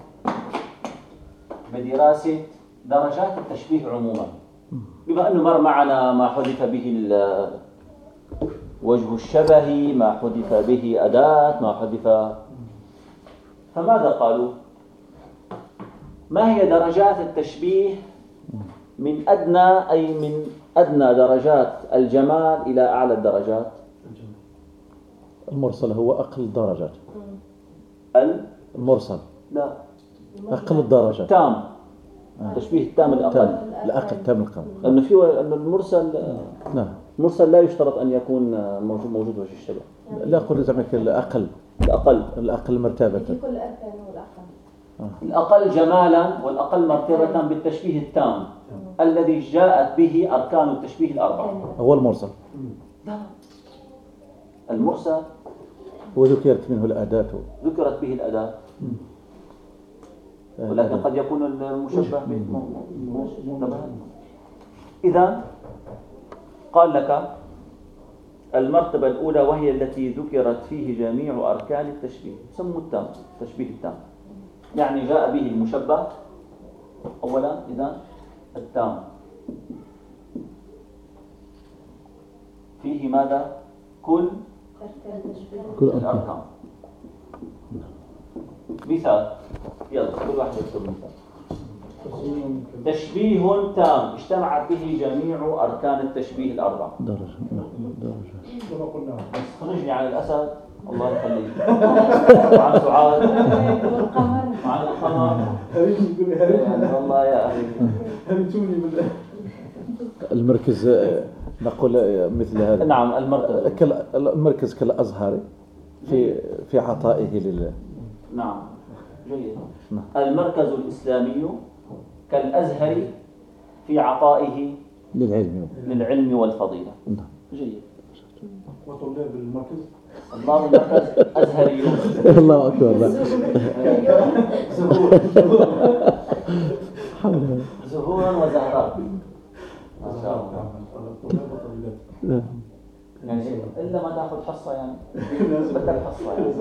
بدراسة درجات التشبيه عموما. بما أنه مر معنا ما حذف به وجه الشبه ما حذف به أداة ما حذف فماذا قالوا؟ ما هي درجات التشبيه من أدنى أي من أدنى درجات الجمال إلى أعلى الدرجات؟ المرسل هو أقل درجات. ال المرسل. لا. أقل الدرجات التام التشبيه التام الأقل. تام. الأقل. تام القلب لأنه في أن المرسل نعم المرسل لا يشترط أن يكون موجود موجود وجه الشبه. لا أقول زعما الأقل. الأقل. الأقل مرتبة. في كل أركان والأقل. الأقل جمالا والأقل مرتبة بالتشبيه التام. الذي جاءت به أركان التشبيه الأربعة. هو المرسل. المرسل وذكرت منه الأداة. ذكرت به الأداة. ولكن قد يكون المشبه به مشتبه إذا قال لك المرتبة الأولى وهي التي ذكرت فيه جميع أركان التشبيه. يسمى التام التشبيه التام. يعني جاء به المشبه. أولا إذا التام. فيه ماذا؟ كل كل أركان الأرقام. مثال. يلا كل واحد يكتب مثال. تشبيه تام. اجتمعت به جميع أركان التشبيه الأربعة. درجة نعم درجة. كما قلنا بس خرجني عن الأسد. الله يخليك. وعن سعاد. وعن القمر. والله يا أخي. المركز آه، نقول مثل هذا. نعم المركز. المركز كالأزهري في في عطائه لل نعم جيد. نعم. المركز الإسلامي كالأزهر في عطائه للعلم. للعلم والفضيلة. نعم. جيد. وطلاب المركز؟ الله المركز أزهريون الله أكبر. لا. زهور. زهورا وزهراء. ما شاء الله. لا. يعني إلا ما تأخذ حصة يعني. بدك حصة يعني.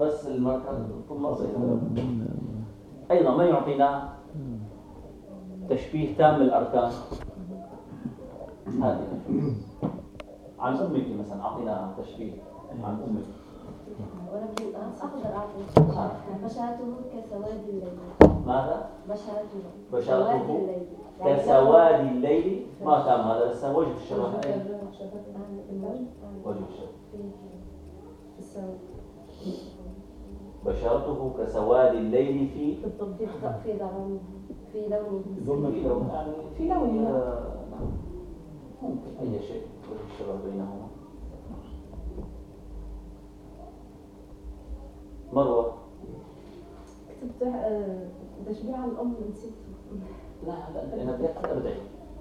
بس المركز طلاب أيضا ما يعطينا تشبيه تام الأركان هذه. عن أمك مثلا أعطينا تشبيه عن أمك ولكن أقدر أعطي بشرته كسواد الليل. ماذا؟ بشرته يعني كسواد الليل. ما تام هذا بس وجه الشبه وجه الشبه بشرته كسواد الليل في في ظلام في لونه في لون يعني في لون. آه، نعم. ممكن. أي شيء؟ وجه الشبه بينهما. مروة كتبت آه، تشبيه عن الأم نسيت لا لا أنا بدي أرجع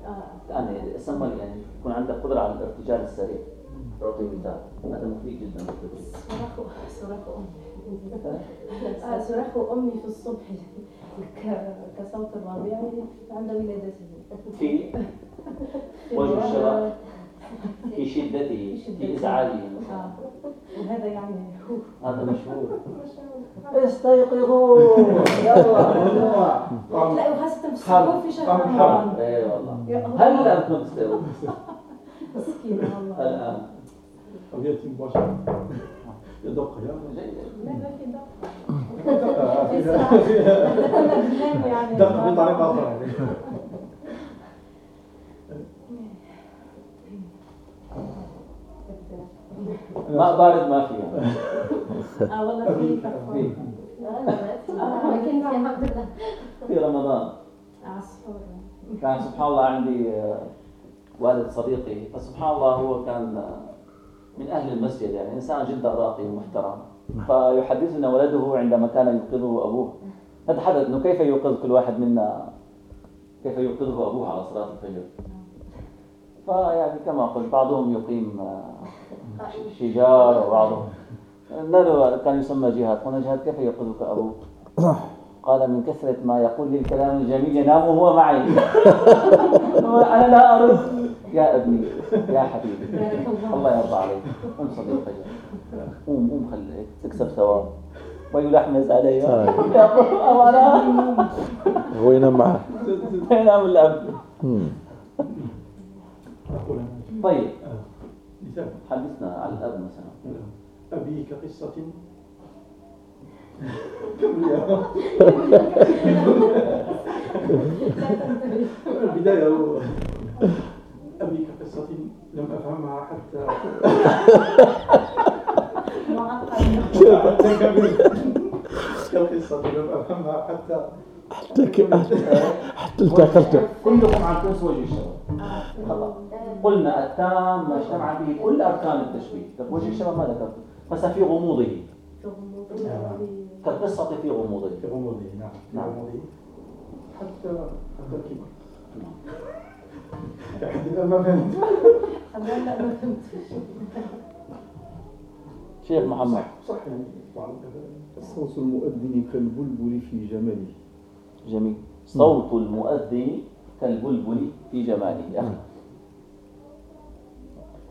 آه. يعني سمى يعني يكون عندك قدرة على الارتجال السريع. تعطي مثال. هذا مفيد جدا. صراخ صراخ أمي. آه، صراخ أمي في الصبح. كصوت الربيع عند ولادته في؟ وجه الشباب في شدته في إزعاجه. آه. وهذا يعني هذا مشهور. استيقظوا. يلا لا وخاصة في السحور في شهر رمضان. اي والله. يا الله. هل أنتم تستوعبوا مسكين والله الآن. يأتي مباشرة. يدق يا لا ما في دق. يعني دق بطريقة أخرى. ماء بارد ما في يعني آه والله في تقوى في لكن في الحمد لله في رمضان. عصفور كان سبحان الله عندي آه، والد صديقي. فسبحان الله هو كان آه، من أهل المسجد يعني إنسان جدا راقي ومحترم. فيحدثنا ولده عندما كان يوقظه أبوه. نتحدث إنه كيف يوقظ كل واحد منا؟ كيف يوقظه أبوه على صلاه الفجر؟ فيعني كما قلت بعضهم يقيم آه، شجار وبعضهم لا كان يسمى جهاد؟ قلنا جهاد كيف يوقظك أبوك؟ قال من كثرة ما يقول لي الكلام الجميل ينام وهو معي. أنا لا أرد. يا ابني يا حبيبي. الله يرضى عليك. قم صلي الفجر قوم قوم خليك تكسب ثواب. ويلحمز علي. أنا هو ينام معه؟ ينام الأب. طيب. حدثنا عن الأب مثلا. كمل يا البداية. هو أبي كقصة لم أفهمها حتى. كقصة لم أفهمها حتى. حتى حتى التقلت كلكم تنسوا وجه الشباب قلنا التام ما اجتمع به كل أركان التشبيه طيب وجه الشباب ما ذكرته بس في غموضه كالقصة في غموضه في غموضه نعم. في نعم. غموضه حتى حتى الكبر لحد الآن ما فهمت. لا لا ما فهمتش شيخ محمد. صح يعني. بعض صوت المؤذن كالبلبل في جمله جميل. صوت المؤذن كالبلبل في جماله يا أخي.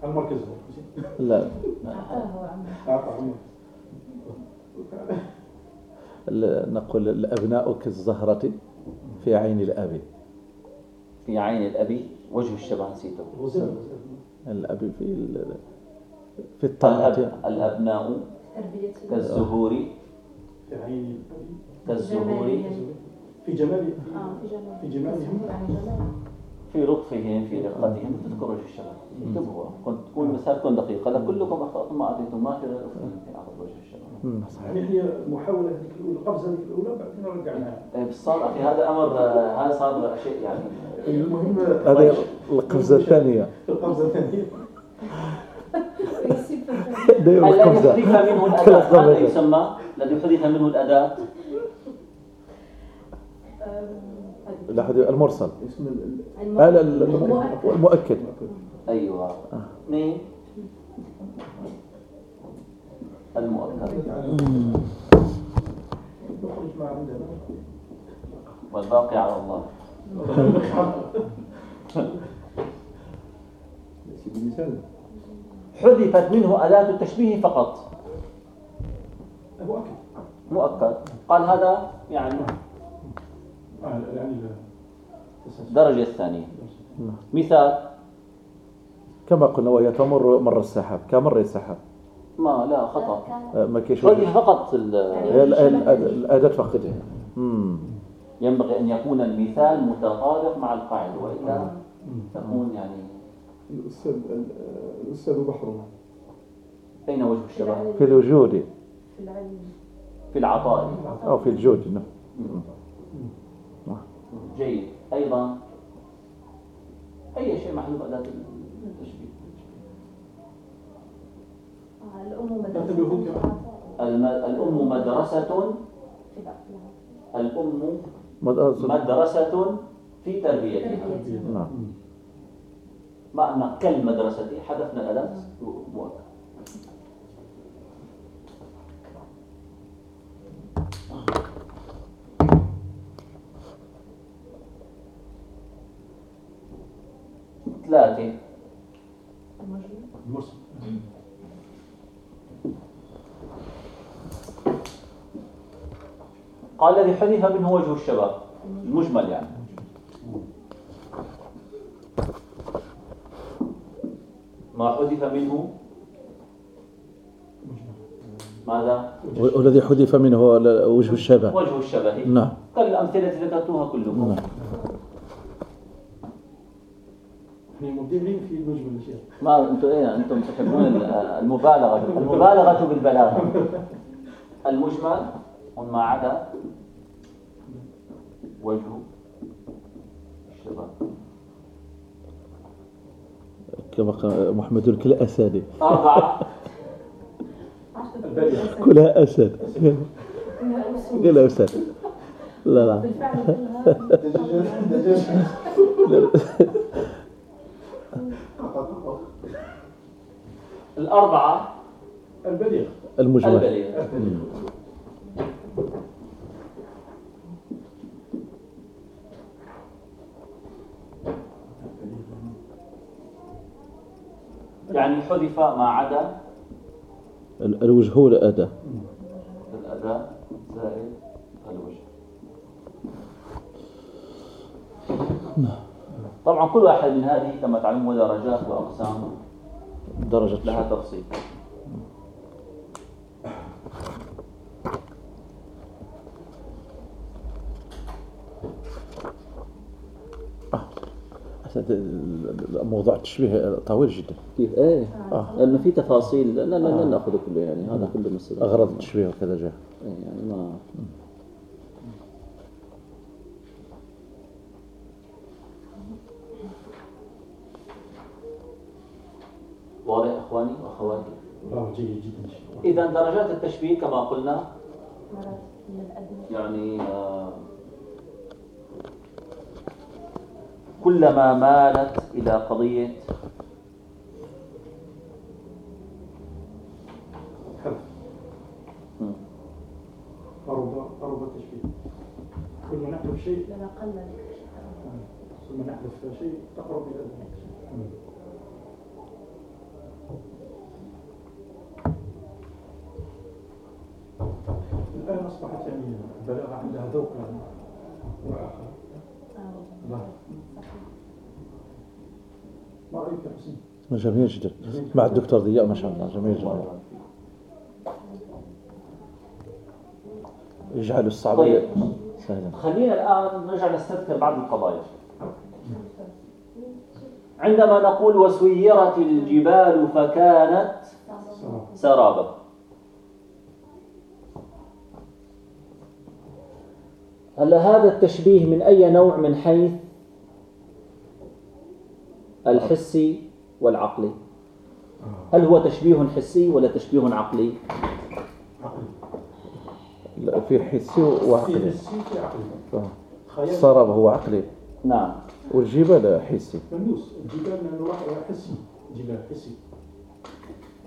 المركز هو لا. نقول الأبناء كالزهرة في عين الأب. في عين الأب وجه الشبه نسيته. الأب في ال- في الطاعة الأب الأبناء كالزهور. في عين الأبي كالزهور. في جمال آه في جمال في جمالهم. في لطفهم في رقتهم تذكر وجه الشباب. انتبهوا. كنت تكون مساركم دقيقة هذا كلكم أخطأتم ما أعطيتم ما في يمكن أخذ وجه الشباب. يعني هي محاولة هذيك الأولى القفزة هذيك الأولى بعدين رجعناها إيه، بس صار أخي هذا أمر آه، هذا صار شيء يعني. المهم هذه القفزة الثانية. القفزة الثانية. الذي حذف منه الأداة. ماذا؟ يسمى؟ الذي حذف منه الأداة لا حد- المرسل. اسم المؤكد. أيوة. مين؟ المؤكد. والباقي على الله. سيدي مثال حذفت منه أداة التشبيه فقط. أكد مؤكد. قال هذا يعني آه، يعني لا تسلسل. الدرجة الثانية. مثال. كما قلنا وهي تمر مر السحاب. كمر السحاب؟ ما لا خطأ. آه، ما كاينش حذف فقط ال- الأداة فقط مم. ينبغي أن يكون المثال متطابق مع القاعدة وإلا تكون يعني الأستاذ ال- الأستاذ بحر. أين وجه الشباب؟ في الوجود. في العلم. في العطاء. أو في الجود نعم. جيد. أيضا أي شيء محذوف أداة التشبيه. الأم مدرسة الأم مدرسة. في مدرسة في تربيتها. نعم. معنى كالمدرسة حذفنا الأداة مؤكد. ثلاثة. المرسل قال الذي حذف منه وجه الشباب. المجمل يعني. ما حذف منه؟ ماذا؟ والذي حذف منه وجه الشبه وجه الشبه نعم. كالأمثلة التي ذكرتوها كلكم. نعم. مبدعين في المجمل الشيخ ما أنتم إيه أنتم تحبون المبالغة المبالغه بالبلاغة. المجمل وما عدا وجه الشباب. كما قال محمد أربعة. البالغ كلها أسود. كلها أسد. لا لا. الأربعة البليغ المجمل. البليغ يعني حذف ما عدا. ال- الوجه هو الأداة. الأداة زائد الوجه. طبعا كل واحد من هذه كما تعلمون درجات وأقسام درجة لها تفصيل. موضوع التشبيه طويل جدا. كيف؟ إيه. آه. لأنه في تفاصيل لا لا لا نأخذ كله يعني هذا كله مسألة. أغراض التشبيه وكذا جاء. إيه يعني ما واضح اخواني واخواتي الله جيد جدا اذا درجات التشبيه كما قلنا يعني آه، كلما مالت إلى قضية. حذف مم. قرب قرب التشبيه كل ما نحذف شيء ما نحذف شيء. تقرب إلى ذلك الآن أصبحت يعني البلاغة عندها ذوق يعني وآخر. الله ما رأيك يا حسين؟ جميل جدا. مع الدكتور ضياء ما شاء الله. جميل جدا. يجعل الصعب طيب. أهلا خلينا الآن نرجع نستذكر بعض القضايا. عندما نقول وسيرت الجبال فكانت سرابا. هلا هذا التشبيه من أي نوع من حيث؟ الحسي والعقلي. هل هو تشبيه حسي ولا تشبيه عقلي؟ لا في حسي في وعقلي حسي في عقلي. خيال السراب هو عقلي. نعم. والجبال حسي. الجبال حسي. جبال حسي إحنا يعني شو هيدا بالعلم يعني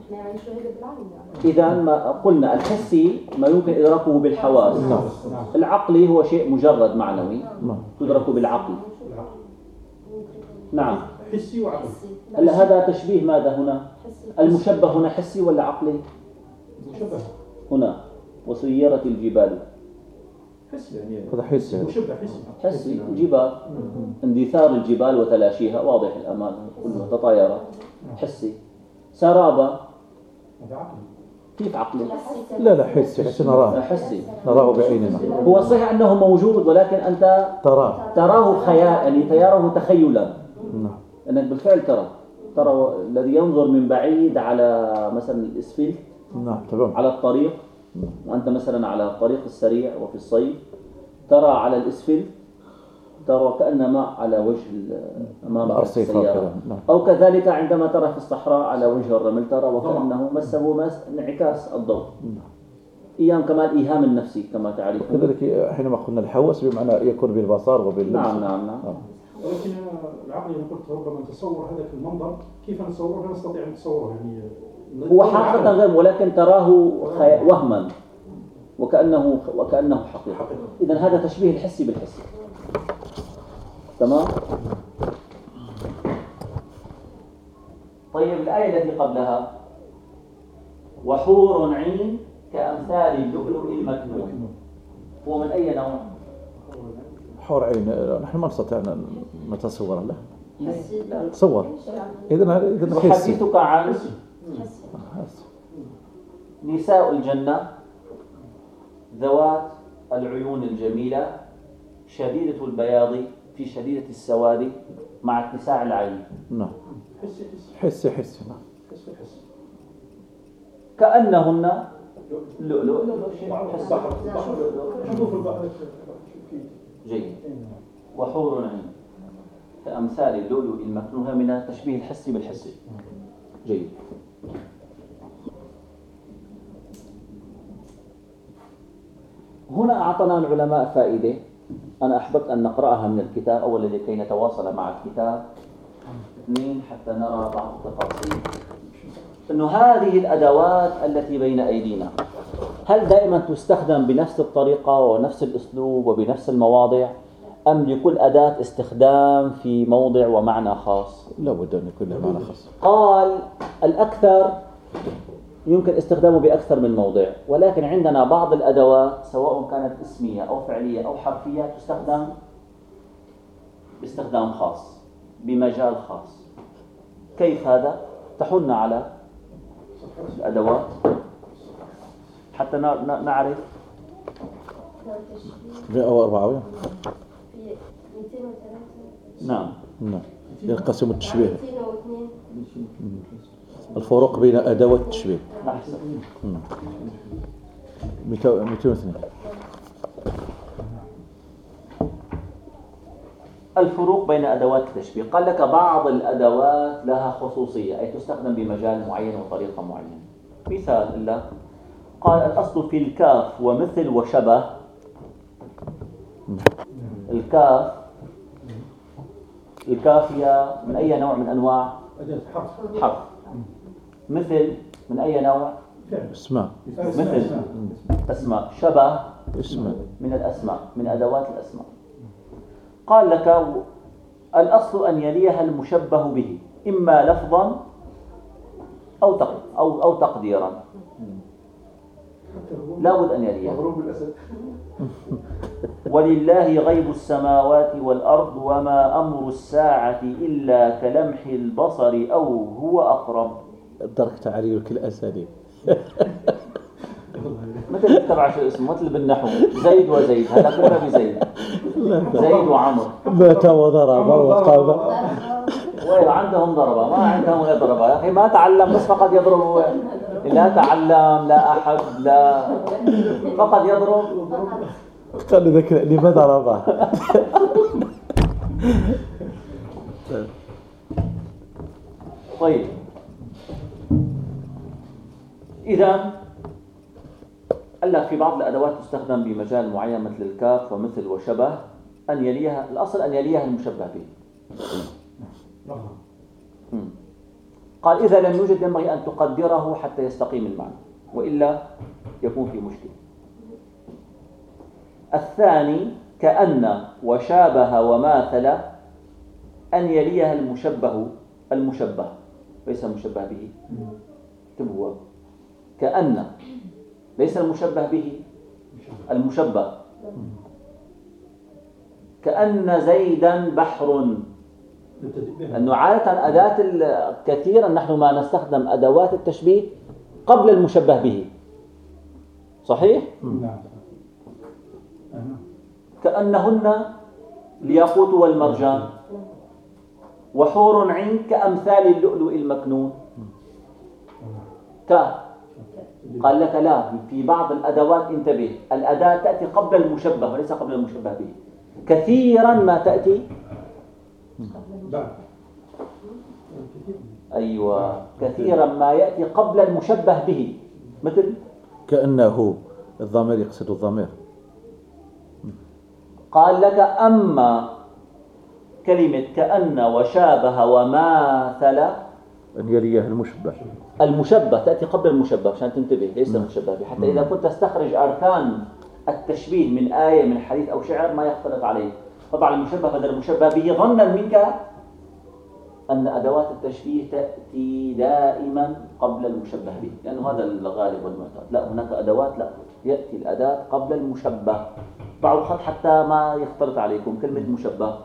إذا ما قلنا الحسي ما يمكن إدراكه بالحواس. نعم. نعم. العقلي هو شيء مجرد معنوي. نعم. تدرك بالعقل. العقل. نعم. حسي وعقلي هلا هذا تشبيه ماذا هنا؟ المشبه هنا حسي ولا عقلي؟ مشبه. هنا. وسيرت الجبال. حسي يعني. هذا حسي. مشبه حسي. حسي جبال. اندثار الجبال وتلاشيها. واضح الأمان. كلها تطايرت. حسي. سرابة. هذا عقلي كيف عقلي؟ لا لا حسي حتى نراه. حسي. نراه بعيننا. هو صحيح أنه موجود ولكن أنت تراه. تراه خيال يعني تراه تخيلا. نعم. انك بالفعل ترى. ترى الذي ينظر من بعيد على مثلا الإسفلت. نعم تمام. على الطريق. وأنت مثلا على الطريق السريع وفي الصيف. ترى على الإسفلت. ترى كأنما على وجه ال- أمام الأرصفة السيارة. وكذا، نعم. أو كذلك عندما ترى في الصحراء على وجه الرمل ترى وكأنه مسه مس انعكاس الضوء. أيام كمان إيهام النفسي كما تعرفون. كذلك حينما قلنا الحواس بمعنى يكون بالبصر وباللمس نعم نعم نعم. آه. ولكن العقل أنا قلت ربما نتصور هذاك المنظر كيف نتصوره؟ لا نستطيع أن نتصوره يعني هو حقيقة غير ولكن تراه. وهما. وكأنه وكأنه حقيقة. حقيقة. إذا هذا تشبيه الحسي بالحسي. تمام؟ طيب الآية التي قبلها وحور عين كأمثال اللؤلؤ المكنون. هو من أي نوع؟ حور عين نحن ما نستطيع أن نتصور له. تصور إذا إذا أحدثك عن. نساء الجنة ذوات العيون الجميلة شديدة البياض في شديدة السواد مع اتساع العين. نعم. حسي حسي حسي نعم. حسي حسي كأنهن لؤلؤ. البحر في جيد. وحور عين. كأمثال اللؤلؤ المكنون من تشبيه الحس بالحس. جيد. هنا أعطنا العلماء فائدة. أنا أحببت أن نقرأها من الكتاب أولا لكي نتواصل مع الكتاب. اثنين حتى نرى بعض التفاصيل. أنه هذه الأدوات التي بين أيدينا هل دائما تستخدم بنفس الطريقة ونفس الأسلوب وبنفس المواضع أم لكل أداة استخدام في موضع ومعنى خاص؟ لا بد أن يكون معنى خاص. قال الأكثر يمكن استخدامه بأكثر من موضع ولكن عندنا بعض الأدوات سواء كانت اسمية أو فعلية أو حرفية تستخدم باستخدام خاص بمجال خاص. كيف هذا؟ تحن على الأدوات. حتى نعرف لو تشبيه 104 في 203 نعم. نعم. ينقسم التشبيه. 202 الفروق بين أدوات التشبيه نحسب 202 الفروق بين أدوات التشبيه. قال لك بعض الأدوات لها خصوصية أي تستخدم بمجال معين وطريقة معينة. مثال إلا قال الأصل في الكاف ومثل وشبه. الكاف الكاف هي من أي نوع من أنواع؟ حرف. مثل من أي نوع؟ أسماء. مثل أسماء. شبه أسماء. من الأسماء من أدوات الأسماء. قال لك الأصل أن يليها المشبه به إما لفظا أو تق- أو أو تقديرا. لا بد أن يليها. ولله غيب السماوات والأرض وما أمر الساعة إلا كلمح البصر أو هو أقرب. دركت علي كل أساليب. مثل تبع شو اسمه؟ مثل بالنحو زيد وزيد. هذا كله بزيد زيد. وعمر. مات وضرب وقام. وين عندهم ضربة؟ ما عندهم ولا ضربة. يا أخي ما تعلم بس فقط يضرب. هو لا تعلم لا أحب لا. فقط يضرب. قال ذاك اللي ما ضربه طيب. إذا قال لك في بعض الأدوات تستخدم بمجال معين مثل الكاف ومثل وشبه أن يليها الأصل أن يليها المشبه به. قال إذا لم يوجد ينبغي أن تقدره حتى يستقيم المعنى وإلا يكون في مشكلة. الثاني كأن وشابه وماثل أن يليها المشبه المشبه ليس المشبه به. اكتب هو كأن ليس المشبه به المشبه. كأن زيدا بحر. أنه عادة أداة كثيرا نحن ما نستخدم أدوات التشبيه قبل المشبه به. صحيح؟ كأنهن الياقوت والمرجان. وحور عين كأمثال اللؤلؤ المكنون. ك قال لك لا في بعض الأدوات انتبه الأداة تأتي قبل المشبه وليس قبل المشبه به. كثيرا ما تأتي. أيوة كثيرا ما يأتي قبل المشبه به. مثل؟ كأنه الضمير يقصد الضمير. قال لك أما كلمة كأن وشابه وماثل. أن يليه المشبه. المشبه تأتي قبل المشبه عشان تنتبه ليس المشبه به حتى إذا كنت تستخرج أركان التشبيه من آية من حديث أو شعر ما يختلط عليه. طبعا المشبه بدل المشبه به ظنا منك أن أدوات التشبيه تأتي دائما قبل المشبه به. لأنه هذا الغالب والمعتاد. لا هناك أدوات لا. يأتي الأداة قبل المشبه. ضعوا الخط حتى ما يختلط عليكم كلمة مشبه.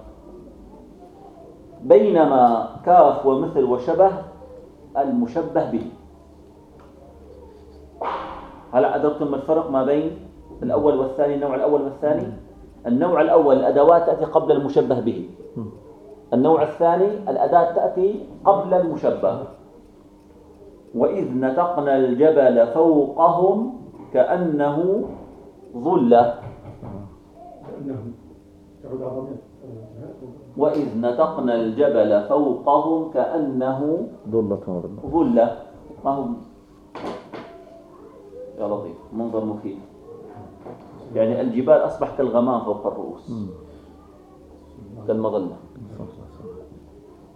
بينما كاف ومثل وشبه المشبه به. هلا أدركتم الفرق ما بين الأول والثاني النوع الأول والثاني؟ النوع الأول الأدوات تأتي قبل المشبه به. النوع الثاني الأداة تأتي قبل المشبه. وإذ نتقنا الجبل فوقهم كأنه ظلة. وإذ نتقنا الجبل فوقهم كأنه ظلة ظلة. ما هو؟ يا لطيف منظر مخيف. يعني الجبال أصبح كالغمام فوق الرؤوس كالمظلة.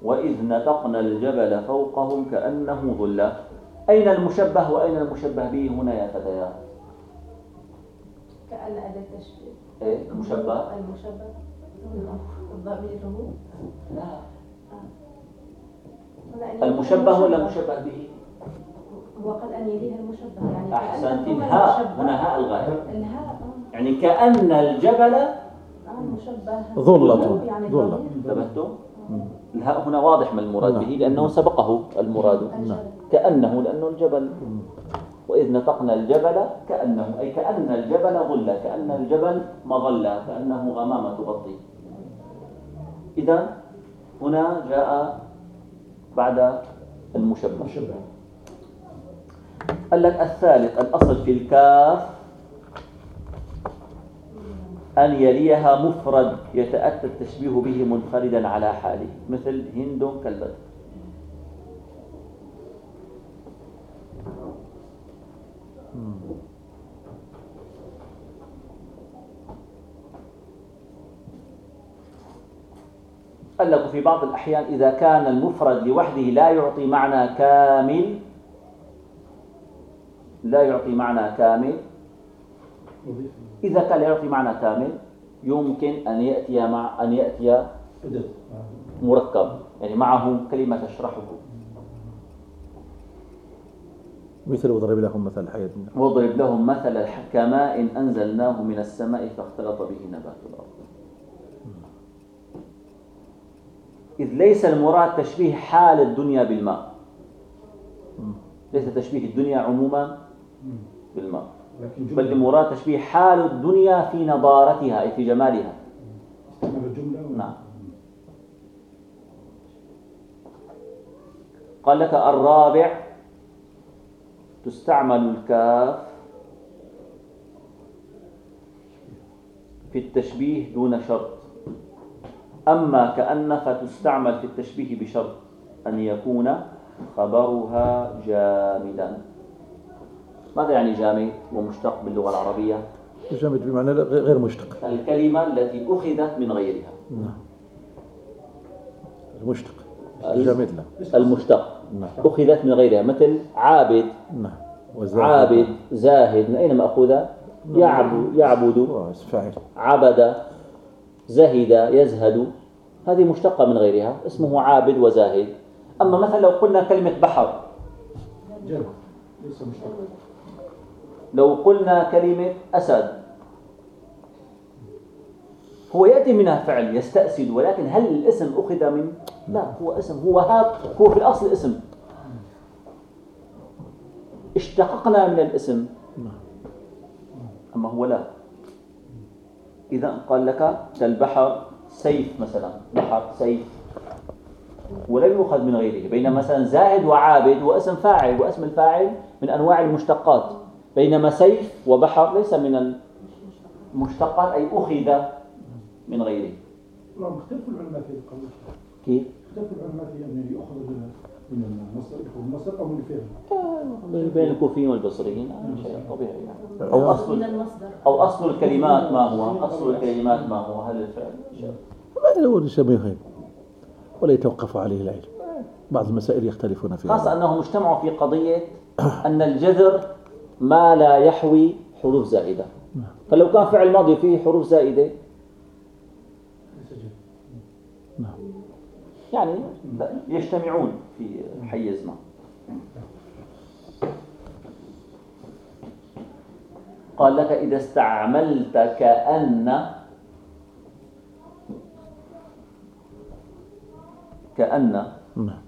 وإذ نتقنا الجبل فوقهم كأنه ظلة. أين المشبه وأين المشبه به؟ هنا يا فتيات. كأن أداة تشبيه. المشبه؟ المشبه الضمير هو لا. هنا أن المشبه ولا مشبه به؟ هو قال أن يليها المشبه يعني أحسنت الهاء. هنا هاء الغاية. الهاء آه. يعني كأن الجبل آه، المشبه. ظلة. يعني ظلة. ضمير. انتبهتم الهاء هنا واضح ما المراد نعم. به لأنه سبقه المراد. الجبل. كأنه لأنه الجبل. وإذ نطقنا الجبل كأنه أي كأن الجبل ظلة كأن الجبل مظلة كأنه غمامة تغطي. إذا هنا جاء بعد المشبه. مشبه. قال لك الثالث الأصل في الكاف أن يليها مفرد يتأتى التشبيه به منفردا على حاله مثل هند كالبدر. قال لك في بعض الأحيان إذا كان المفرد لوحده لا يعطي معنى كامل لا يعطي معنى كامل إذا كان لا يعطي معنى كامل يمكن أن يأتي مع أن يأتي. مركب يعني معه كلمة تشرحه مثل وضرب لهم مثل الحياة الدنيا. واضرب لهم مثل الح- كماء أنزلناه من السماء فاختلط به نبات الأرض. إذ ليس المراد تشبيه حال الدنيا بالماء. ليس تشبيه الدنيا عموما بالماء. بل المراد تشبيه حال الدنيا في نضارتها أي في جمالها. نعم. قال لك الرابع تستعمل الكاف في التشبيه دون شرط. أما كأن فتستعمل في التشبيه بشرط أن يكون خبرها جامدا. ماذا يعني جامد ومشتق باللغة العربية؟ جامد بمعنى غير مشتق. الكلمة التي أخذت من غيرها. المشتق. جامد لا. المشتق. نعم أخذت من غيرها مثل عابد. نعم. وزاهد. عابد زاهد من أين مأخوذة يعبد يعبد. فاعل عبد زهد يزهد. هذه مشتقة من غيرها اسمه عابد وزاهد. أما مثلا لو قلنا كلمة بحر. لو قلنا كلمة أسد. هو يأتي منها فعل يستأسد ولكن هل الاسم أخذ من لا هو اسم هو هذا هو في الأصل اسم. اشتققنا من الاسم. أما هو لا. إذا قال لك كالبحر سيف مثلا بحر سيف. ولم يؤخذ من غيره بينما مثلا زاهد وعابد هو اسم فاعل واسم الفاعل من أنواع المشتقات. بينما سيف وبحر ليس من المشتقات أي أخذ من غيره. نعم اختلف العلماء في القول كيف؟ اختلف العلماء في أن يؤخذ من المصدر يكون المصدر أو من الفعل. بين الكوفيين والبصريين. هذا شيء طبيعي يعني. أو أصل أو أصل الكلمات ما هو؟ أصل الكلمات ما هو؟ هل الفعل؟ شيء. ما هو يسميه ولا يتوقف عليه العلم. بعض المسائل يختلفون فيها. خاصة أنهم اجتمعوا في قضية أن الجذر ما لا يحوي حروف زائدة. فلو كان فعل ماضي فيه حروف زائدة ليس جد نعم يعني يجتمعون في حيز ما قال لك إذا استعملت كأن كأن نعم.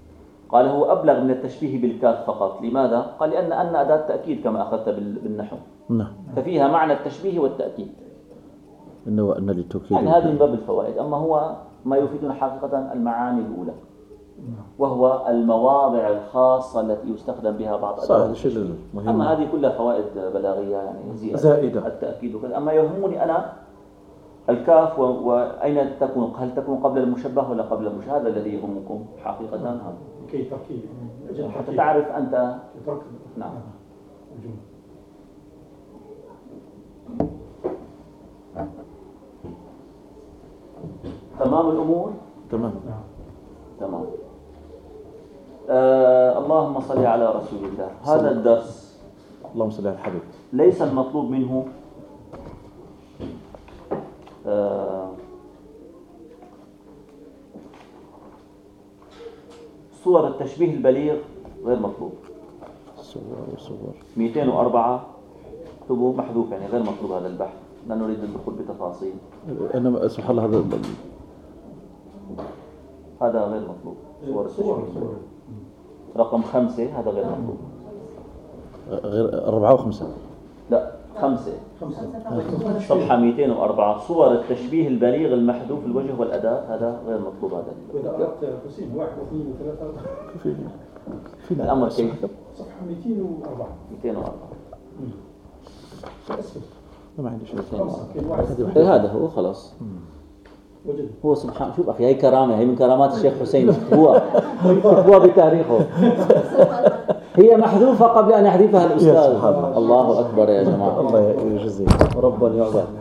قال هو أبلغ من التشبيه بالكاف فقط. لماذا؟ قال لأن أن أداة تأكيد كما أخذت بال- بالنحو. نعم. ففيها معنى التشبيه والتأكيد. إنه أن للتوكيد يعني هذه من باب الفوائد. أما هو ما يفيدنا حقيقة المعاني الأولى وهو المواضع الخاصة التي يستخدم بها بعض صح أدوات هذا الشيء التشبيه. المهم أما هذه كلها فوائد بلاغية يعني زائدة. التأكيد وكذا. أما يهمني أنا الكاف و- وأين تكون؟ هل تكون قبل المشبه ولا قبل المشبه هذا الذي يهمكم حقيقة. هذا لكي تركيب. أجل حتى تركيب. تعرف أنت. ترك نعم. تمام الأمور؟ تمام. نعم. تمام. آه اللهم صل على رسول الله. هذا الدرس اللهم صل على الحبيب. ليس المطلوب منه آه صور التشبيه البليغ غير مطلوب. صور وصور 204 اكتبوا محذوف يعني غير مطلوب هذا البحث. لا نريد الدخول بتفاصيل. أنا سبحان الله هذا هذا غير مطلوب. صور صور التشبيه رقم خمسة هذا غير مطلوب. غير أربعة وخمسة. لا خمسة. خمسة. صفحة 204 صور التشبيه البليغ المحذوف الوجه والأداة هذا غير مطلوب هذا. وإذا أردت حسين واحد واثنين وثلاثة في فينا الأمر كيف؟ صفحة 204 204 أسفل ما عندي شيء. إيه هذا هو خلاص. هو سبحان شوف أخي هي كرامة هي من كرامات الشيخ حسين. هو. هو بتاريخه. هي محذوفة قبل أن يحذفها الأستاذ. الله. أكبر يا جماعة. الله يجزيك ربا يعبد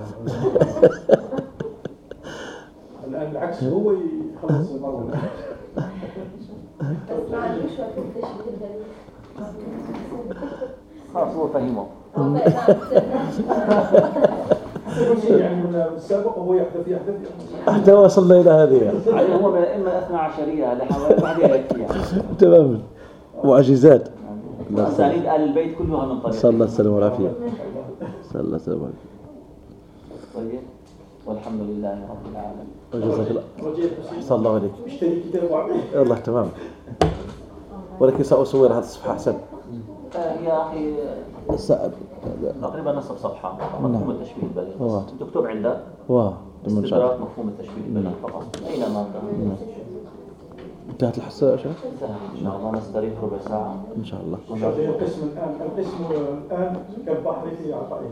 الآن العكس هو يخلص المرة خلاص هو فهمه. يعني السابق وهو يحدث يحدث حتى وصلنا إلى هذه. يعني هو من الأئمة الاثنى عشرية لحوالي تماما معجزات. أسانيد آل البيت كلها من طريق صلى الله السلامة والعافية. صلى الله السلامة والعافية طيب. والحمد لله رب العالمين. وجزاك الله. صلى الله عليك اشتري كتاب وعمل الله تمام. ولكن سأصور هذه الصفحة أحسن. آه، يا أخي. السائل تقريبا نصف صفحة نعم. مفهوم التشبيه البليغ. واضح. بس شاء الله استدراك مفهوم التشبيه البليغ فقط. أين مادة؟ انتهت الحصة يا شيخ؟ انتهى إن شاء الله نستريح ربع ساعة. إن شاء الله. القسم الآن القسم الآن كالبحر في عطائه